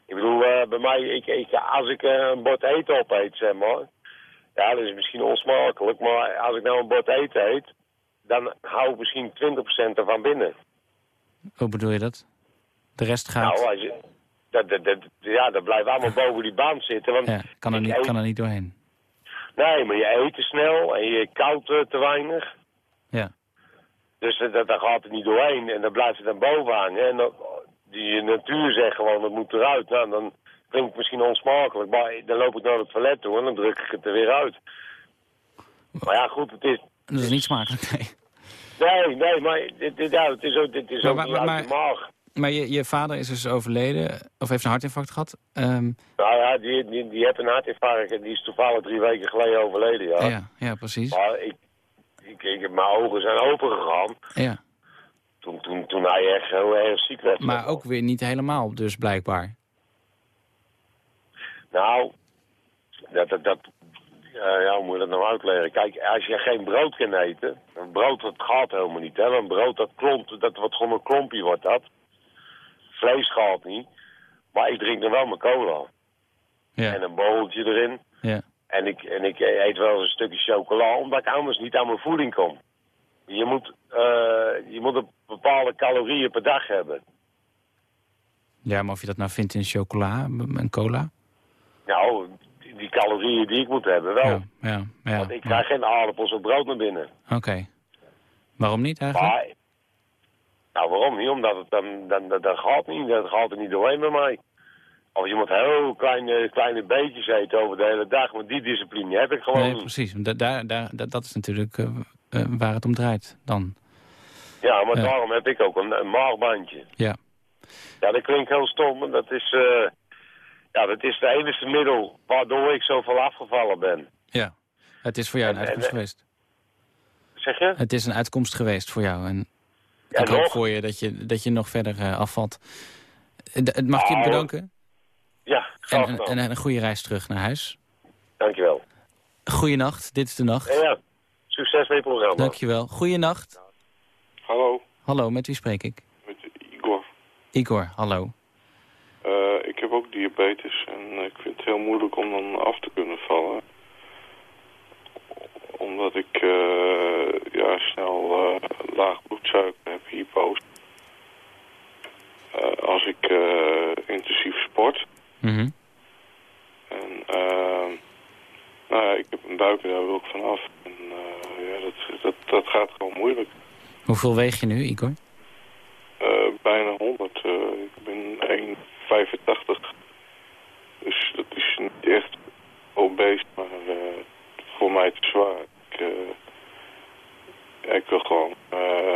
Ik bedoel, eh, bij mij, ik, ik, als ik eh, een bord eten opeet, zeg maar. Ja, dat is misschien onsmakelijk, maar als ik nou een bord eten eet, dan hou ik misschien 20% ervan binnen. Hoe bedoel je dat? De rest gaat... Nou, als je, dat, dat, dat, ja, dat blijft allemaal boven die band zitten. Want ja, kan er, ik niet, eet- kan er niet doorheen. Nee, maar je eet te snel en je koudt eh, te weinig. Ja. Dus dat, dat, daar gaat het niet doorheen en dan blijft het dan boven hangen. En dan, die natuur zegt gewoon, dat moet eruit. Nou, dan klinkt het misschien onsmakelijk, maar dan loop ik naar het toilet toe en dan druk ik het er weer uit. Maar ja, goed, het is... Dat is niet smakelijk, nee. Nee, nee, maar dit, dit, ja, het is ook, dit is Maar- ook maar- niet uit maar- de maag. Maar je, je vader is dus overleden, of heeft een hartinfarct gehad. Ehm, Nou ja, die, die, die heeft een hartinfarct en die is toevallig drie weken geleden overleden, ja. ja. ja, precies. Maar ik, ik, ik, mijn ogen zijn open gegaan Ja. Toen, toen, toen hij echt heel erg ziek werd. Maar ook weer niet helemaal, dus blijkbaar. Nou, dat, dat, dat, ja, ja, hoe moet je dat nou uitleggen? Kijk, als je geen brood kan eten, een brood dat gaat helemaal niet. Hè? Een brood dat klompt, dat wordt gewoon een klompje wordt dat. Vlees gaat niet. Maar ik drink dan wel mijn cola. Ja. En een bolletje erin. Ja. En ik, en ik eet wel eens een stukje chocola, omdat ik anders niet aan mijn voeding kom. Je moet, eh, je moet een bepaalde calorieën per dag hebben. ja, maar of je dat nou vindt in chocola en cola? Nou, die, calorieën die ik moet hebben, wel. Ja, ja, ja. Want ik ja. krijg geen aardappels of brood naar binnen. Oké. Waarom niet eigenlijk? Maar, nou waarom niet? Omdat het dan, dan, dan, dat gaat niet, dat gaat er niet doorheen bij mij. Of je moet heel kleine, kleine beetjes eten over de hele dag, maar die discipline heb ik gewoon Nee, precies. Da daar, daar, dat, dat is natuurlijk eh, waar het om draait dan. Ja, maar daarom heb ik ook een, een maagbandje. Ja. Ja, dat klinkt heel stom, maar dat is, eh, ja, dat is de enige middel waardoor ik zoveel afgevallen ben. ja. Het is voor jou een En- en- uitkomst geweest. Zeg je? Het is een uitkomst geweest voor jou. En Ja, ik hoop voor je dat je, dat je nog verder eh, afvalt. Eh, d- Het mag ik je Nou, bedanken. Ja, En, graag en, gedaan. en een goede reis terug naar huis. Dankjewel. Goeienacht, dit is de nacht. En ja, succes met je programma. Dankjewel. Goeienacht. Hallo, Hallo, met wie spreek ik? met Igor. Igor, hallo. Eh, ik heb ook diabetes en ik vind het heel moeilijk om dan af te kunnen vallen. Omdat ik eh, ja, snel eh, laag bloedsuiker heb, hypo's. Als ik intensief sport. Mhm. En eh, nou ja, ik heb een buik en daar wil ik vanaf. En dat, dat, dat gaat gewoon moeilijk. Hoeveel weeg je nu, Igor? Eh, bijna 100. eh, ik ben 1,85. Dus dat is niet echt obese, maar eh, voor mij te zwaar. Ik, ja, ik wil gewoon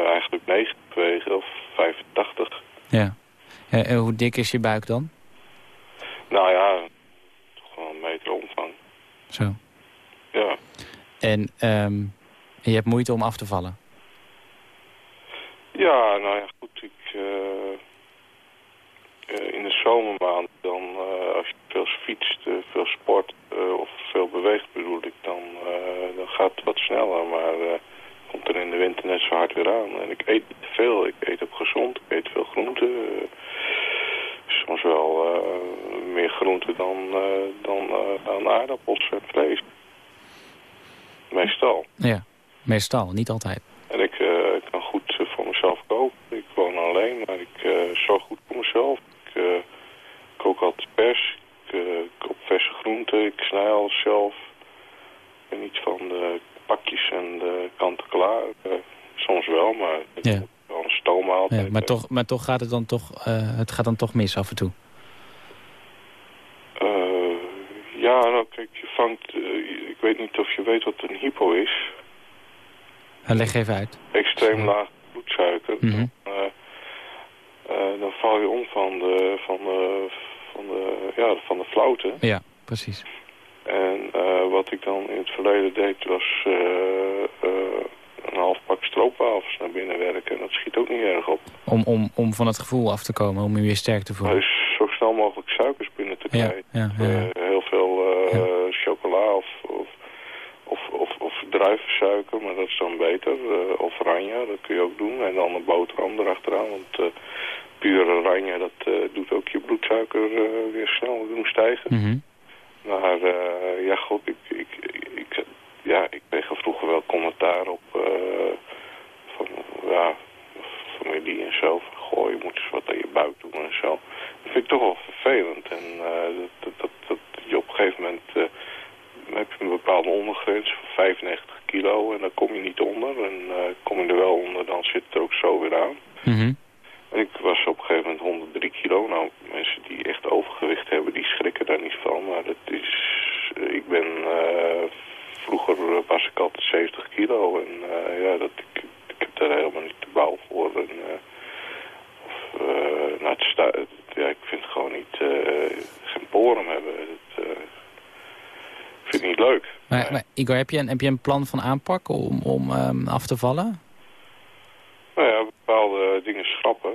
eigenlijk 90 wegen of 85. Ja. Eh, hoe dik is je buik dan? Nou ja, wel een meter omvang. Zo. Ja, En ehm, je hebt moeite om af te vallen? ja nou ja, goed. Ik, eh, eh, in de zomermaand, dan, eh, als je veel fietst, veel sport of veel beweegt bedoel ik, dan, dan gaat het wat sneller. Maar komt er in de winter net zo hard weer aan. En ik eet veel. Ik eet ook gezond. Ik eet veel groenten. soms wel meer groenten dan, dan aan aardappels en vlees. Meestal. Ja, meestal, niet altijd. En ik eh, kan goed eh, voor mezelf koken. Ik woon alleen, maar ik eh, zorg goed voor mezelf. Ik kook altijd vers. Ik koop verse groenten. Ik snij alles zelf. Ik ben niet van de pakjes en de kant-en-klaar. Soms wel, maar ik Ja. wel een. Ja, maar, toch, maar toch gaat het dan toch, eh, het gaat dan toch mis af en toe. Ja, nou kijk, je vangt... ik weet niet of je weet wat een hypo is. Leg even uit. Extreem laag bloedsuiker. Mhm. Eh, eh, dan val je om van de, van de, van de, ja, van de flauwte. Ja, precies. En eh, wat ik dan in het verleden deed was een half pak stroopwafels naar binnen werken. En dat schiet ook niet erg op. Om, om, om van het gevoel af te komen, om je weer sterk te voelen. Dus zo snel mogelijk suikers binnen te krijgen. ja, ja. Heel veel chocola of, of druivensuiker, maar dat is dan beter. Eh, of oranje, dat kun je ook doen. En dan een boterham erachteraan, want uh, puur oranje, dat uh, doet ook je bloedsuiker uh, weer snel doen stijgen. Mhm. Maar uh, ja, god, ik, ik, ik, ja, ik kreeg er vroeger wel commentaar op uh, van, ja, familie en zo. Van, goh, je moet eens wat aan je buik doen en zo. Dat vind ik toch wel vervelend. En uh, dat, dat, dat, dat je op een gegeven moment uh, heb je een bepaalde ondergrens van 95 kilo en dan kom je niet onder. En uh, kom je er wel onder, dan zit het er ook zo weer aan. Mhm. En ik was op een gegeven moment 103 kilo. Nou, mensen die echt overgewicht hebben, die schrikken daar niet van. Maar dat is... eh, ik ben... eh, vroeger was ik altijd 70 kilo. En eh, ja, dat, ik, ik heb daar helemaal niet de bouw voor. En, eh, of, eh, nou, het ja, ik vind gewoon niet... eh, geen porum hebben. Het, eh, vind het niet leuk. Maar, maar Igor, heb je, een, heb je een plan van aanpak om, om ehm, af te vallen? Nou ja, bepaalde dingen schrappen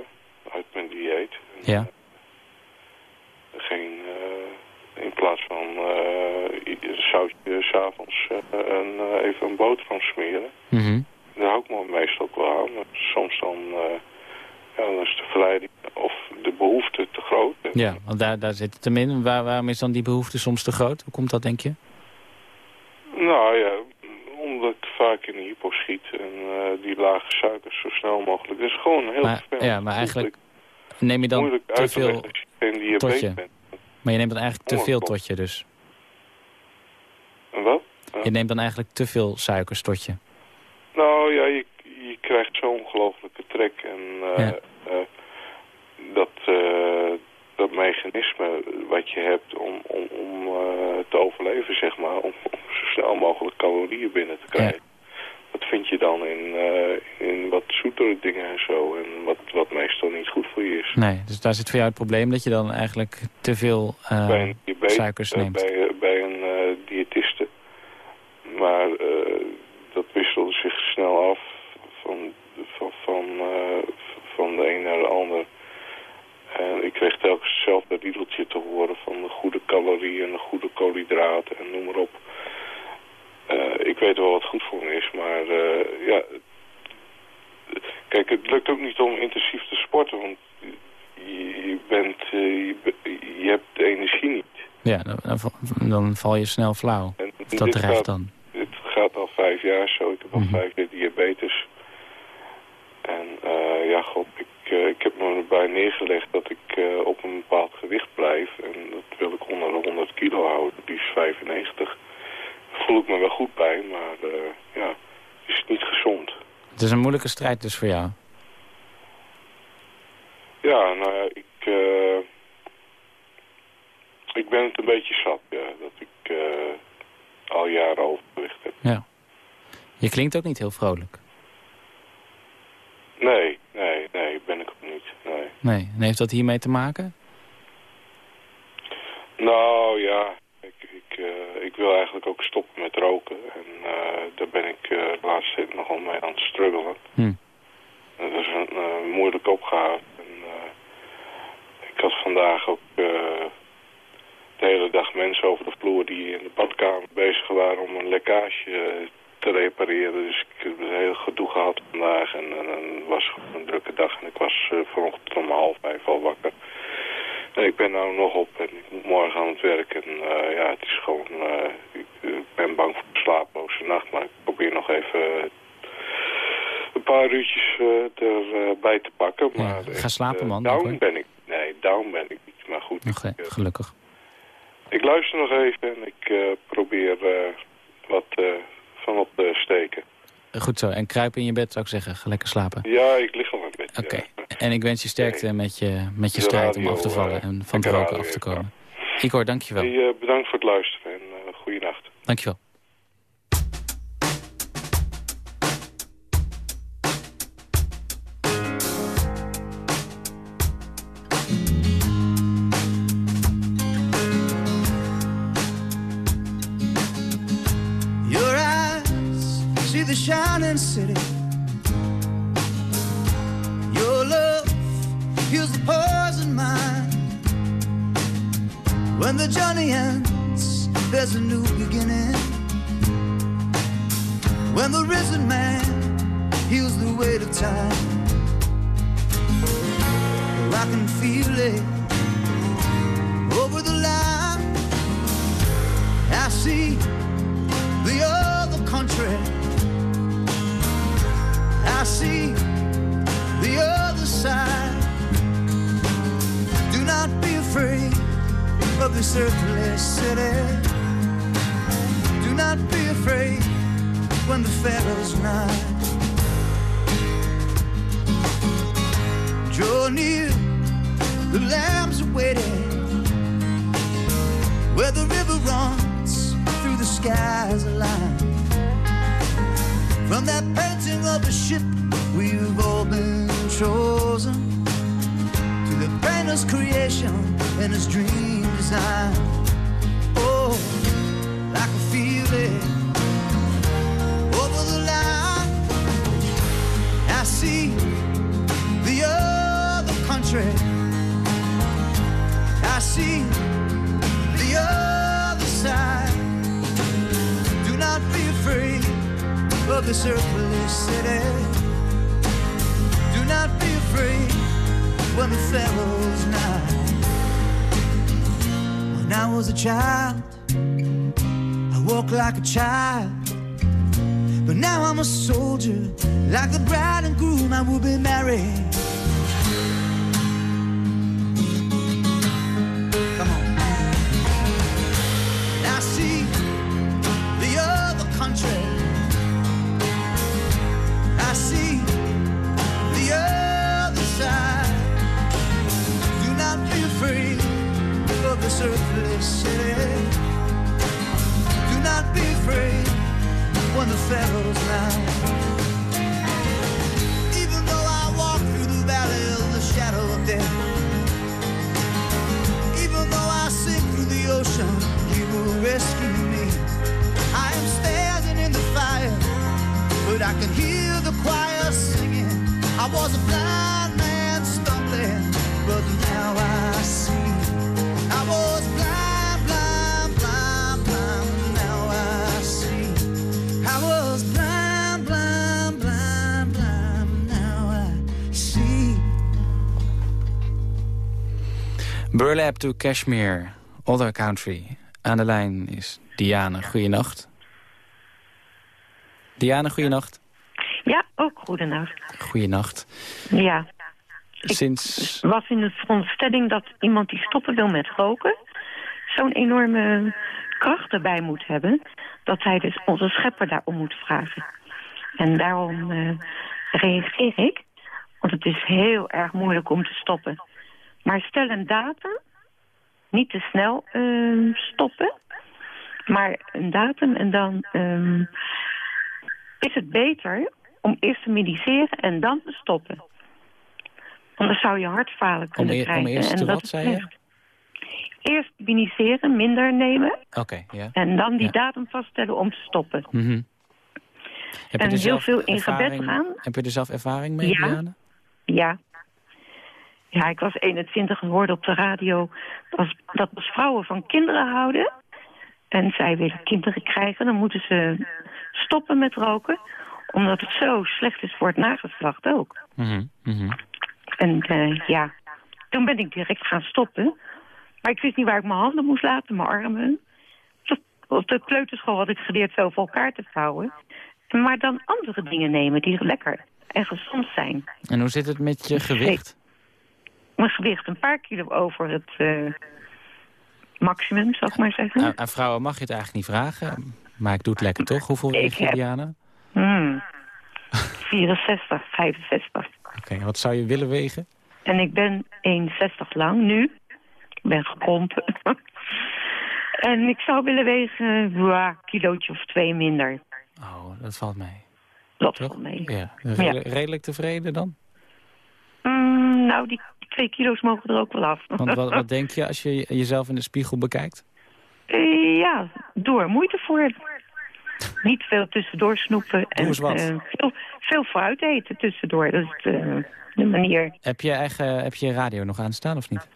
uit mijn dieet. Ja. eh, geen, eh, in plaats van eh, i- een sausje s'avonds uh, en eh, even een boterham smeren. Mhm. Daar hou ik me meestal ook wel aan. Maar Soms dan, eh, ja, dan is de verleiding of de behoefte te groot. Ja, want daar, daar zit het hem in. Waar, waarom is dan die behoefte soms te groot? Hoe komt dat, denk je? Nou ja, omdat ik vaak in de hypo schiet en eh, die lage suikers zo snel mogelijk. Dat is gewoon heel Maar, ja, maar eigenlijk neem je dan moeilijk te veel... als je geen diabetes tot je. bent. Maar je neemt dan eigenlijk te veel tot je dus. En wat? Je neemt dan eigenlijk te veel suikers tot je. Nou ja, je, je krijgt zo'n ongelofelijke trek. En eh, Ja. eh, dat, eh, dat mechanisme wat je hebt om, om, om eh, te overleven, zeg maar, om, om zo snel mogelijk calorieën binnen te krijgen. Dat vind je dan in, eh, in wat zoetere dingen en zo. En wat, wat meestal niet goed voor je is. Nee, dus daar zit voor jou het probleem dat je dan eigenlijk te veel eh, bij een diabetes, suikers neemt. bij, bij een diëtiste. Maar dat wisselde zich snel af van, van, van, van de een naar de ander. En ik kreeg telkens hetzelfde riedeltje te horen van de goede calorieën en de goede koolhydraten en noem maar op. Eh, ik weet wel wat goed voor me is, maar eh, ja... Kijk, het lukt ook niet om intensief te sporten, want je, bent, eh, je, hebt de energie niet. Ja, dan, dan val- je snel flauw. En dat dreigt gaat- dan. Het gaat al vijf jaar zo. Ik heb al Mhm. vijf jaar diabetes. En ja, god, ik, eh, ik heb me erbij neergelegd dat ik eh, op een bepaald gewicht blijf. En dat wil ik onder de 100 kilo houden. Die is 95. Daar voel ik me wel goed bij, maar eh, ja, het is niet gezond. Het is een moeilijke strijd dus voor jou. Ja, nou ja, ik, ik ben het een beetje zat, ja, dat ik al jaren overgewicht heb. Ja. Je klinkt ook niet heel vrolijk. Nee, nee, nee, ben ik ook niet, nee. En heeft dat hiermee te maken? Nou ja, ik, ik, eh, ik wil eigenlijk ook stoppen met roken. En eh, daar ben ik eh, de laatste tijd nogal mee aan het struggelen. Hm. Dat is een moeilijke opgave. En, ik had vandaag ook de hele dag mensen over de vloer die in de badkamer bezig waren om een lekkage te repareren. Dus ik heb een heel gedoe gehad vandaag en, en, en het was een drukke dag. En ik was eh, vanochtend om half vijf al wakker. En ik ben nou nog op en ik moet morgen aan het werk. En eh, ja, het is gewoon... eh, ik, ik ben bang voor een slaaploze nacht, maar ik probeer nog even een paar uurtjes erbij te pakken. Ja, Maar ga slapen, man, down ben ik. Nee, down ben ik niet. Maar goed, ik, eh, gelukkig. ik luister nog even en ik probeer wat van op te steken. Goed zo. En kruip in je bed, zou ik zeggen. Ga lekker slapen. Ja, ik lig al in bed. Oké. ja. En ik wens je sterkte met je, met je De strijd om af te vallen eh, en van het lekker roken af te ja. komen. Igor, dankjewel. Hey, eh, bedankt voor het luisteren en uh, goeienacht. Dankjewel. City. Your love heals the poison mind. When the journey ends, there's a new beginning. When the risen man heals the weight of time. Oh, I can feel it over the line. I see see the other side. Do not be afraid of this earthly city. Do not be afraid when the Pharaoh's night. Draw near, the lambs are waiting. Where the river runs through the skies aligned. From that painting of a ship, we've all been chosen to the painter's creation and his dream design. Oh, like a feeling over the line. I see the other country. I see the other side. Do not be afraid of this earthly city. When the fellow's night. When I was a child, I walked like a child. But now I'm a soldier, like the bride and groom, I will be married. This earthly city. Do not be afraid when the Pharaoh's night. Even though I walk through the valley of the shadow of death. Even though I sink through the ocean, He will rescue me. I am standing in the fire, but I can hear the choir singing. I was a blind man stumbling, but now I see. Burlap to Kashmir, Other Country. Aan de lijn is Diane. Goeienacht. Diane, goeienacht. Ja, ook goedenacht. Goeienacht. Ja, Sinds... was in de veronderstelling dat iemand die stoppen wil met roken... zo'n enorme kracht erbij moet hebben... dat hij dus onze schepper daarom moet vragen. En daarom eh, reageer ik. Want het is heel erg moeilijk om te stoppen. Maar stel een datum. Niet te snel eh, stoppen. Maar een datum en dan ehm, is het beter om eerst te mediceren en dan te stoppen. Anders zou je hartfalen Om, kunnen eer- krijgen. om eerst en te dat wat, zei je? Eerst mediceren, minder nemen. Oké, ja. En dan die Ja. datum vaststellen om te stoppen. Mhm. Heb En er heel veel in gebed gaan. Heb je er zelf ervaring mee, Ja. Ja. Ja, ik was 21 en hoorde op de radio dat, dat als vrouwen van kinderen houden... en zij willen kinderen krijgen, dan moeten ze stoppen met roken... omdat het zo slecht is voor het nageslacht ook. Mhm, mhm. En eh, ja, toen ben ik direct gaan stoppen. Maar ik wist niet waar ik mijn handen moest laten, mijn armen. Op- Op de kleuterschool had ik geleerd zo voor elkaar te vouwen. Maar dan andere dingen nemen die lekker en gezond zijn. En hoe zit het met je gewicht? Mijn gewicht een paar kilo over het eh, maximum, zal ik maar zeggen. Aan, aan vrouwen mag je het eigenlijk niet vragen. Maar ik doe het lekker toch? Hoeveel weeg je, Diana? Hmm. 64, 65. Oké, wat zou je willen wegen? En ik ben 1,60 lang nu. Ik ben gekrompen. [laughs] en ik zou willen wegen, ja, een kilootje of twee minder. Oh, dat valt mee. Dat Toch? valt mee. Ja. Redelijk, redelijk tevreden dan? Nou, die twee kilo's mogen er ook wel af. Want wat, wat [laughs] denk je als je jezelf in de spiegel bekijkt? Eh, ja, doe er moeite voor. Niet veel tussendoor snoepen. en eh, veel, veel fruit eten tussendoor. Dat is de, de manier. Heb je eigen heb je radio nog aanstaan of niet?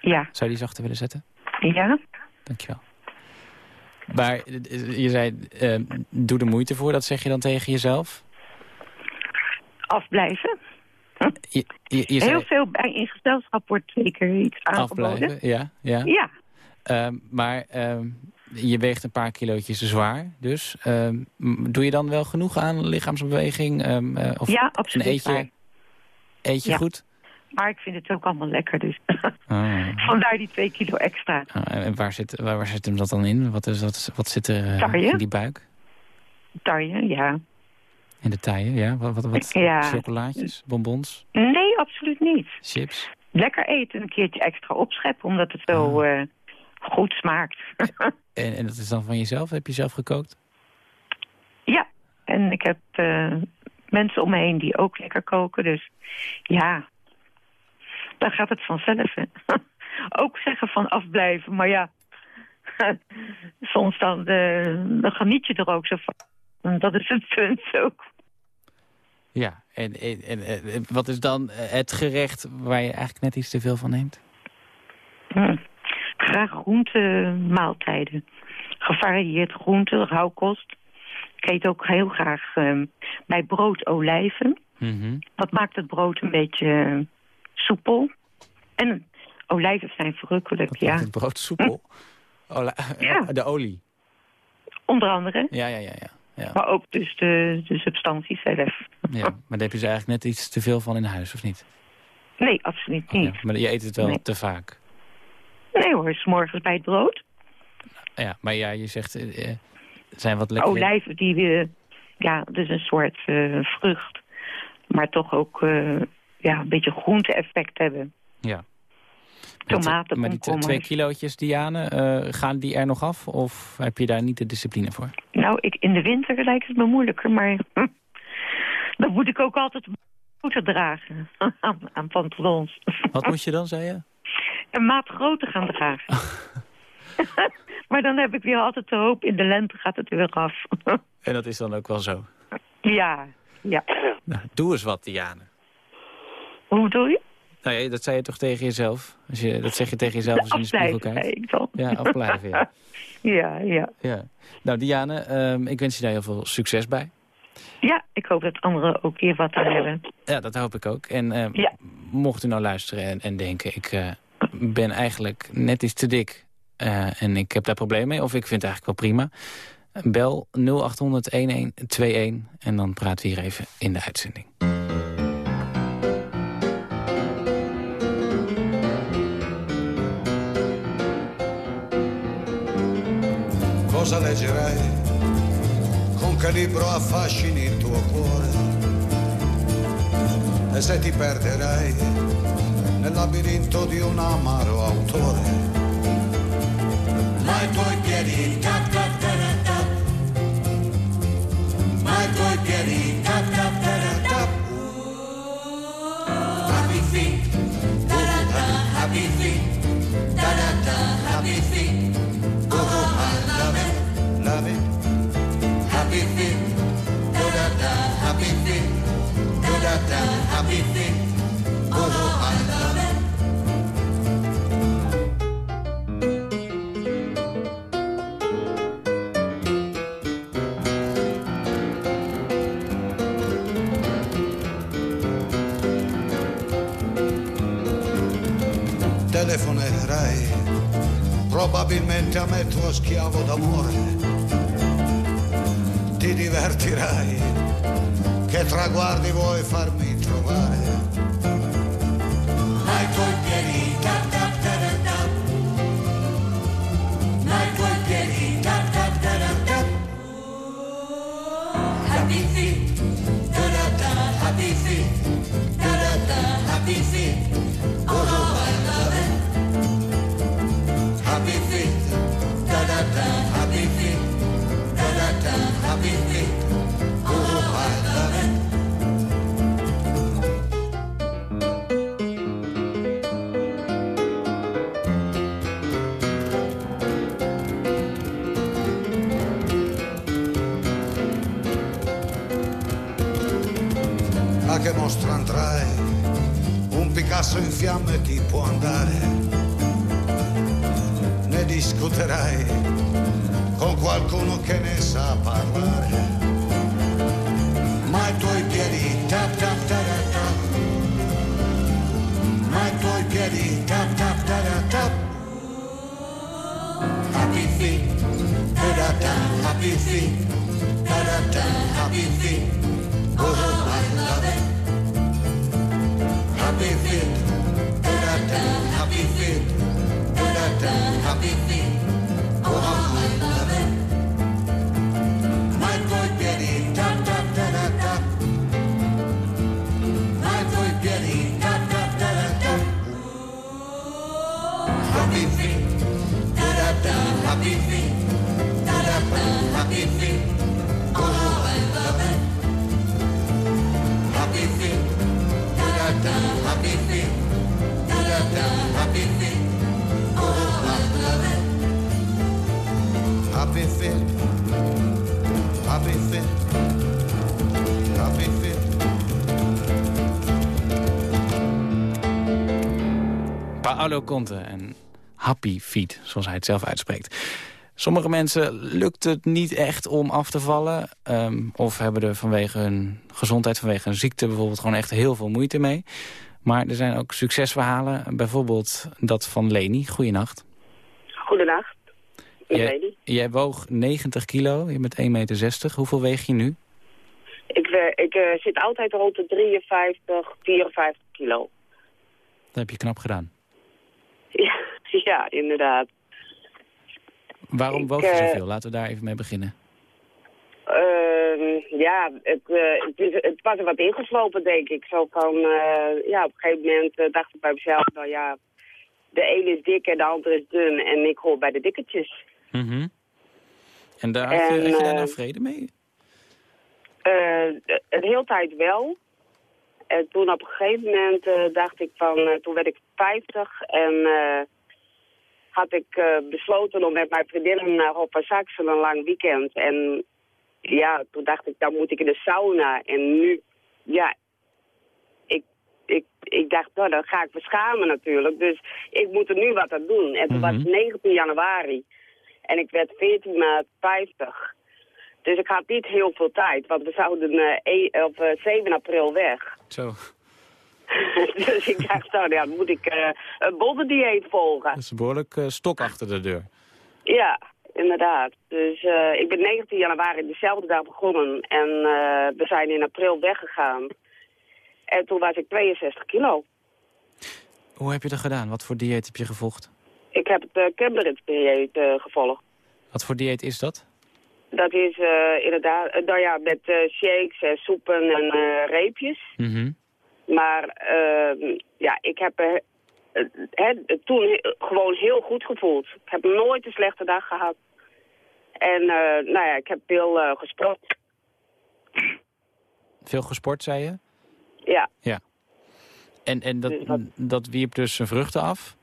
Ja. Zou je die zachter willen zetten? Ja? Dankjewel. Maar eh, je zei, eh, doe er moeite voor, dat zeg je dan tegen jezelf? Afblijven. [laughs] Je, je, je zei Heel veel bij in gezelschap wordt twee keer iets aangeboden. afblijven, ja. ja. Ja. Ehm, maar ehm, je weegt een paar kilootjes zwaar, dus ehm, doe je dan wel genoeg aan lichaamsbeweging? eh, of Ja, absoluut En eet je, eet je Ja. goed? Maar ik vind het ook allemaal lekker, dus Oh. [laughs] vandaar die twee kilo extra. Ah, en waar zit, waar, waar zit hem dat dan in? Wat, is, wat, wat zit er eh, Tarje. in die buik? taille, ja. En de taille, ja? Wat, wat, wat Ja. chocolaatjes, bonbons, Nee, absoluut niet. chips? Lekker eten, een keertje extra opscheppen, omdat het zo eh, goed smaakt. [laughs] En, en dat is dan van jezelf? Heb je zelf gekookt? ja, en ik heb eh, mensen om me heen die ook lekker koken, dus ja, dan gaat het vanzelf. Hè. [laughs] ook zeggen van afblijven, maar ja, [laughs] soms dan, eh, dan geniet je er ook zo van. Dat is het punt ook. Ja, en, en, wat is dan eh, het gerecht waar je eigenlijk net iets te veel van neemt? Hm. Graag groentemaaltijden. Gevarieerd groente, rauwkost. Ik eet ook heel graag eh, bij brood olijven. Mhm. Dat maakt het brood een beetje eh, soepel. En olijven zijn verrukkelijk, ja. Het brood soepel. Ola- Ja. De olie. Onder andere. Ja, ja, ja. ja. ja. Maar ook dus de, de substantie zelf. Ja. Maar daar heb je ze eigenlijk net iets te veel van in huis, of niet? Nee, absoluut niet. Ja, maar je eet het wel Nee. te vaak. Nee hoor, s morgens bij het brood. Ja, maar ja, je zegt, eh, eh, zijn wat lekker... Olijven die we... Ja, dus een soort eh, vrucht. Maar toch ook ja, een beetje groente-effect hebben. Ja. Tomaten, Maar die twee kilootjes, Diane, gaan die er nog af? Of heb je daar niet de discipline voor? Nou, ik, in de winter lijkt het me moeilijker, maar [laughs] hm, dan moet ik ook altijd groter dragen [laughs] aan, aan pantalons. Wat moet je dan, zei je? Een maat groter gaan dragen. [laughs] maar dan heb ik weer altijd de hoop, in de lente gaat het weer af. [laughs] En dat is dan ook wel zo. ja, ja. Nou, doe eens wat, Diane. Hoe bedoel je? Nou ja, dat zei je toch tegen jezelf? Als je, dat zeg je tegen jezelf als je in de spiegel kijkt. ik dan. Ja, afblijven, ja. ja, ja. ja. Nou, Diane, ehm, ik wens je daar heel veel succes bij. Ja, ik hoop dat anderen ook hier wat aan hebben. Ja, dat hoop ik ook. En Ja. mocht u nou luisteren en, en denken... ik eh, ben eigenlijk net iets te dik eh, en ik heb daar problemen mee... of ik vind het eigenlijk wel prima... bel 0800-1121 en dan praten we hier even in de uitzending. Cosa leggerai? Con che libro affascini il tuo cuore? E se ti perderai nel labirinto di un amaro autore? Ma i tuoi piedi tap tap tap tap Ma i tuoi piedi da, happy feet. I love it. Telefonerai probabilmente a me tuo schiavo d'amore. Ti divertirai, che traguardi vuoi farmi Paolo Conte en Happy Feet, zoals hij het zelf uitspreekt. Sommige mensen lukt het niet echt om af te vallen. ehm, of hebben er vanwege hun gezondheid, vanwege een ziekte bijvoorbeeld... gewoon echt heel veel moeite mee. Maar er zijn ook succesverhalen. Bijvoorbeeld dat van Leni. Goedenacht. Ik Jij, jij woog 90 kilo, je bent 1,60 meter. Hoeveel weeg je nu? Ik, ik eh, zit altijd rond de 53, 54 kilo. Dat heb je knap gedaan. [laughs] Ja, inderdaad. Waarom woog je eh, zoveel? Laten we daar even mee beginnen. Ehm, ja, het, eh, het, is, het was er wat ingeslopen, denk ik. Zo van, eh, ja, op een gegeven moment eh, dacht ik bij mezelf, nou ja, de ene is dik en de andere is dun en ik hoor bij de dikketjes. Mhm. En daar, had, je, En, had je daar eh, nou vrede mee? Eh, de- een heel tijd wel. En toen op een gegeven moment eh, dacht ik van, eh, toen werd ik 50 en eh, had ik eh, besloten om met mijn vriendinnen naar Hoppa Saxen een lang weekend. En ja, toen dacht ik, dan moet ik in de sauna. En nu, ja, ik, ik, ik dacht, nou, dan ga ik me schamen natuurlijk. Dus ik moet er nu wat aan doen. En toen was het 19 januari. En ik werd 14 maart 50. Dus ik had niet heel veel tijd, want we zouden eh, e- op eh, 7 april weg. Zo, [laughs] dus ik dacht, nou ja, dan moet ik eh, een boddendieet volgen. dat is een behoorlijk eh, stok achter de deur. Ja, inderdaad. Dus eh, ik ben 19 januari dezelfde dag begonnen en eh, we zijn in april weggegaan. En toen was ik 62 kilo. Hoe heb je dat gedaan? Wat voor dieet heb je gevolgd? Ik heb het uh, Cambridge-dieet eh, gevolgd. Wat voor dieet is dat? Dat is eh, inderdaad, nou ja, met eh, shakes en soepen en eh, reepjes. Mhm. Maar ehm, ja, ik heb hè, toen gewoon heel goed gevoeld. Ik heb nooit een slechte dag gehad. En eh, nou ja, ik heb veel eh, gesport. Veel gesport, zei je? Ja, Ja. En, en dat, Dus dat- dat wierp dus zijn vruchten af?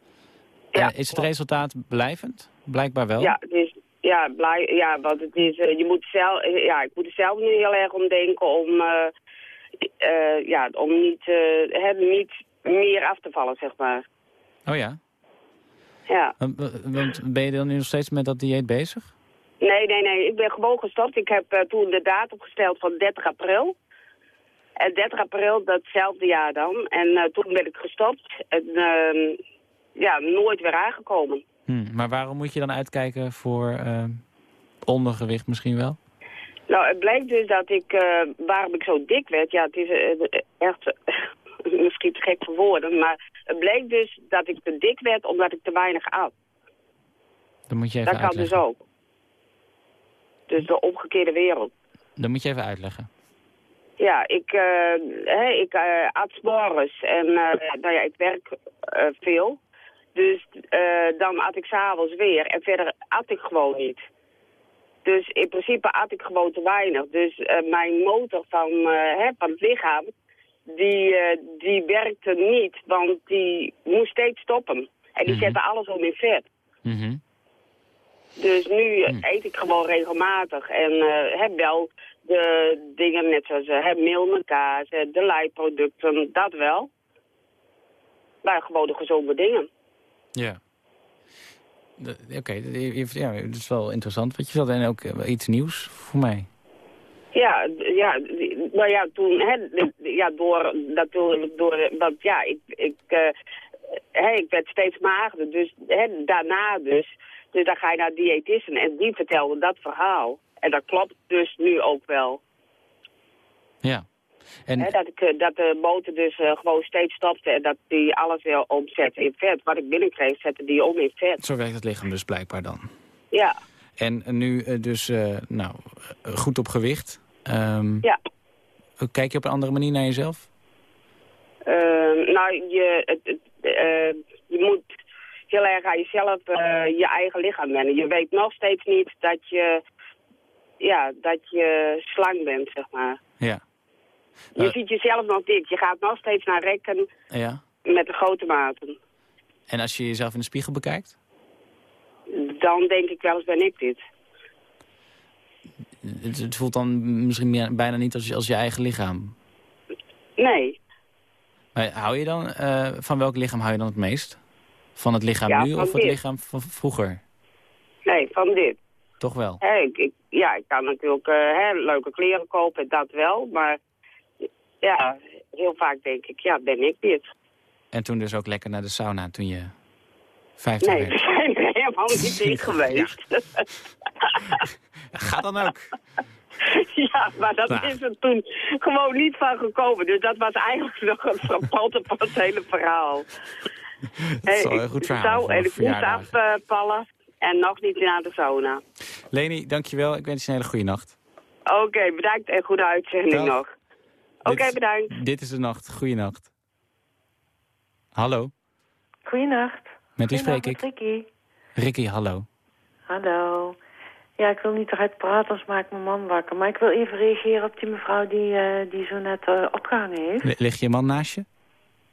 Ja, is het resultaat blijvend? Blijkbaar wel. ja, het is, ja, blij, ja, want het is, je moet zelf, ja, ik moet er zelf nu heel erg om denken om, eh, ja, om niet, eh, hè, niet meer af te vallen, zeg maar. Oh ja? Ja. Want, ben je dan nu nog steeds met dat dieet bezig? Nee, nee, nee. Ik ben gewoon gestopt. Ik heb eh, toen de datum gesteld van 30 april. En 30 april, datzelfde jaar dan. En toen ben ik gestopt. En ehm, ja, nooit weer aangekomen. Hm, maar waarom moet je dan uitkijken voor ondergewicht misschien wel? Nou, het blijkt dus dat ik, eh, waarom ik zo dik werd, ja, het is eh, echt [laughs] misschien te gek voor woorden, maar het bleek dus dat ik te dik werd omdat ik te weinig at. Dan moet je even Dat kan dus ook. Dus de omgekeerde wereld. Dan moet je even uitleggen. Ja, ik, eh hè, ik eh at morgens en eh, nou ja, ik werk eh, veel. Dus eh, dan at ik s'avonds weer en verder at ik gewoon niet. Dus in principe at ik gewoon te weinig. Dus eh, mijn motor van, eh, hè, van het lichaam, die, eh, die werkte niet, want die moest steeds stoppen. En die Mhm. zette alles om in vet. Mhm. Dus nu eh, eet ik gewoon regelmatig. En heb wel de dingen net zoals met kaas, de leidproducten, dat wel. Maar gewoon de gezonde dingen. Ja. Oké, ja, het is wel interessant wat je zat en ook iets nieuws voor mij. Ja, ja, nou ja, toen, hè, ja, door, natuurlijk, door, want ja, ik, ik, eh, hè, ik werd steeds magerder, dus hè, daarna dus, dus dan ga je naar diëtisten en die vertelde dat verhaal. En dat klopt dus nu ook wel. Ja. En dat, ik, eh, dat de motor dus eh, gewoon steeds stopte en dat die alles weer omzette in vet. Wat ik binnenkreeg, zette die om in vet. zo werkt het lichaam dus blijkbaar dan. Ja, En nu eh, dus nou, goed op gewicht. Ehm, ja. Kijk je op een andere manier naar jezelf? Ehm, nou, je, je moet... heel erg aan jezelf, je eigen lichaam wennen. Je weet nog steeds niet dat je, ja, dat je slang bent, zeg maar. Ja. Je Eh. ziet jezelf nog dik. Je gaat nog steeds naar rekken ja. met de grote maten. En als je jezelf in de spiegel bekijkt? Dan denk ik wel eens, ben ik dit. Het, het voelt dan misschien meer- bijna niet als, je- als je eigen lichaam. Nee. Maar hou je dan, eh, van welk lichaam hou je dan het meest? Van het lichaam Ja, nu of het lichaam van vroeger? Nee, van dit. Toch wel? Hè, ik, ik- ja, ik kan natuurlijk eh, hè, leuke kleren kopen, dat wel. Maar ja, heel vaak denk ik, ja, ben ik dit. En toen dus ook lekker naar de sauna toen je 50 Nee, we werd. zijn er helemaal niet in [laughs] geweest. [laughs] Ga dan ook. Ja, maar dat Nou. is er toen gewoon niet van gekomen. Dus dat was eigenlijk nog een frappante van het hele verhaal. [laughs] Dat is wel een goed verhaal Zou en ik moest afpallen en nog niet naar de sauna. Leni, dankjewel. Ik wens je een hele goede nacht. Oké, bedankt en goede uitzending Dag. nog. Oké, bedankt. Dit is de nacht. Goeienacht. Hallo, Goeienacht. met wie spreek ik? met Ricky. Ricky, hallo. Hallo. Ja, ik wil niet eruit praten, anders maakt mijn man wakker. Maar ik wil even reageren op die mevrouw die, eh, die zo net eh, opgehangen heeft. L- Ligt je man naast je?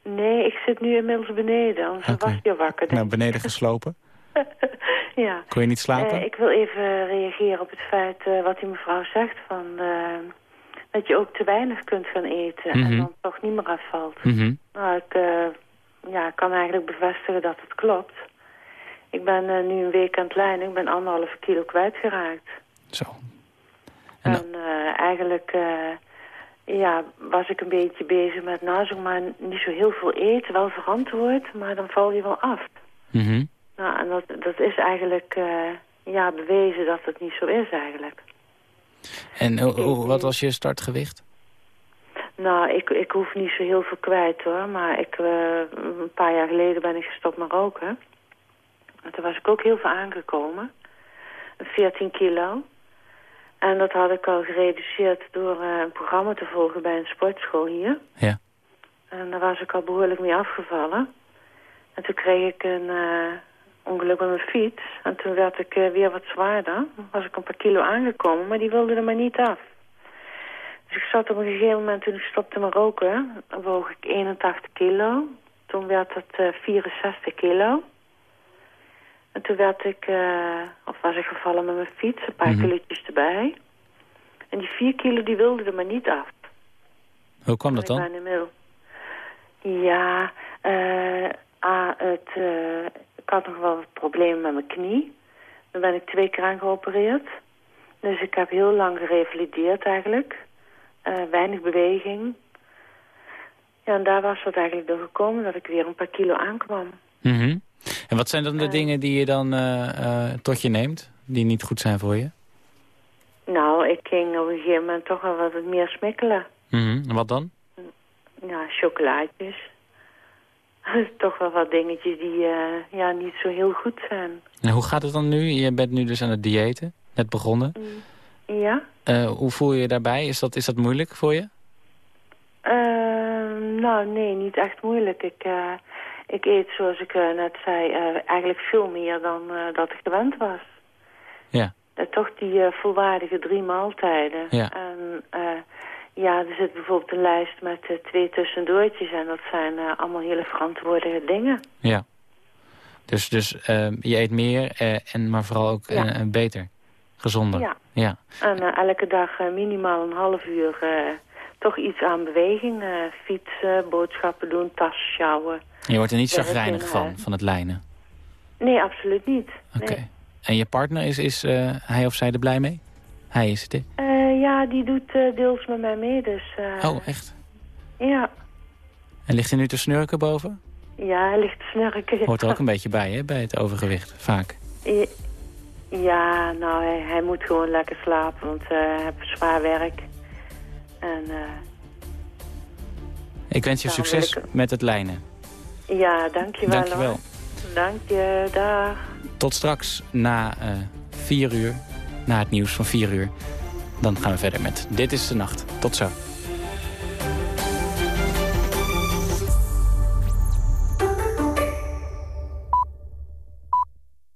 Nee, ik zit nu inmiddels beneden, anders was al wakker. Nou, beneden geslopen. [laughs] ja. Kon je niet slapen? Eh, ik wil even reageren op het feit eh, wat die mevrouw zegt van... dat je ook te weinig kunt gaan eten en Mhm. dan toch niet meer afvalt. Mhm. Nou, ik eh, ja, kan eigenlijk bevestigen dat het klopt. Ik ben eh, nu een week aan het lijnen. Ik ben anderhalve kilo kwijtgeraakt. Zo. En, eh, eigenlijk ja, was ik een beetje bezig met, nou zeg maar, niet zo heel veel eten. Wel verantwoord, maar dan val je wel af. Mhm. Nou, en dat, dat is eigenlijk ja, bewezen dat het niet zo is eigenlijk. En hoe- wat was je startgewicht? Nou, ik, ik hoef niet zo heel veel kwijt hoor. Maar ik, eh, een paar jaar geleden ben ik gestopt met roken. En toen was ik ook heel veel aangekomen. 14 kilo. En dat had ik al gereduceerd door eh, een programma te volgen bij een sportschool hier. Ja. En daar was ik al behoorlijk mee afgevallen. En toen kreeg ik een eh, ongeluk met mijn fiets. En toen werd ik eh, weer wat zwaarder. Was ik een paar kilo aangekomen, maar die wilde er maar niet af. Dus ik zat op een gegeven moment, toen ik stopte met roken, woog ik 81 kilo. Toen werd het eh, 64 kilo. En toen werd ik, eh, of was ik gevallen met mijn fiets, een paar kilootjes erbij. En die 4 kilo, die wilde er maar niet af. Hoe kwam dat dan? Ja, eh, A, het, eh, ik had nog wel wat problemen met mijn knie. Dan ben ik twee keer aan geopereerd. Dus ik heb heel lang gerevalideerd eigenlijk. Eh, weinig beweging. Ja, en daar was het eigenlijk door gekomen dat ik weer een paar kilo aankwam. Mhm. En wat zijn dan de dingen die je dan eh, eh, tot je neemt? Die niet goed zijn voor je? Nou, ik ging op een gegeven moment toch wel wat meer smikkelen. Mhm. En wat dan? Ja, chocolaatjes. [laughs] toch wel wat dingetjes die eh, ja, niet zo heel goed zijn. En hoe gaat het dan nu? Je bent nu dus aan het diëten. Net begonnen. Ja? Eh, hoe voel je je daarbij? Is dat, is dat moeilijk voor je? Ehm, nou, nee, niet echt moeilijk. Ik, eh, ik eet, zoals ik net zei, eigenlijk veel meer dan dat ik gewend was. Ja. Toch die volwaardige drie maaltijden. Ja. En eh, ja, er zit bijvoorbeeld een lijst met eh, twee tussendoortjes. En dat zijn eh, allemaal hele verantwoorde dingen. Ja. Dus, dus eh, je eet meer, eh, en, maar vooral ook Ja. beter. Gezonder. Ja. ja. En elke dag minimaal een half uur toch iets aan beweging. fietsen, boodschappen doen, tas sjouwen. Je wordt er niet chagrijnig van, van het lijnen. Nee, absoluut niet. Oké. Nee. En je partner, is, is hij of zij er blij mee? Hij is het, hè? Ja, die doet eh, deels met mij mee, dus... eh, Oh, echt? Ja, En ligt hij nu te snurken boven? ja, hij ligt te snurken. Hoort er ook een beetje bij, hè? Bij het overgewicht, vaak. Ja, Ja, nou, hij, hij moet gewoon lekker slapen, want eh, hij heeft zwaar werk. En eh, Ik wens je Nou, succes ik- met het lijnen. ja, dankjewel. Dankjewel. hoor. Dank je, dag. Tot straks na eh 4 uur, na het nieuws van 4 uur. Dan gaan we verder met Dit is de Nacht. Tot zo.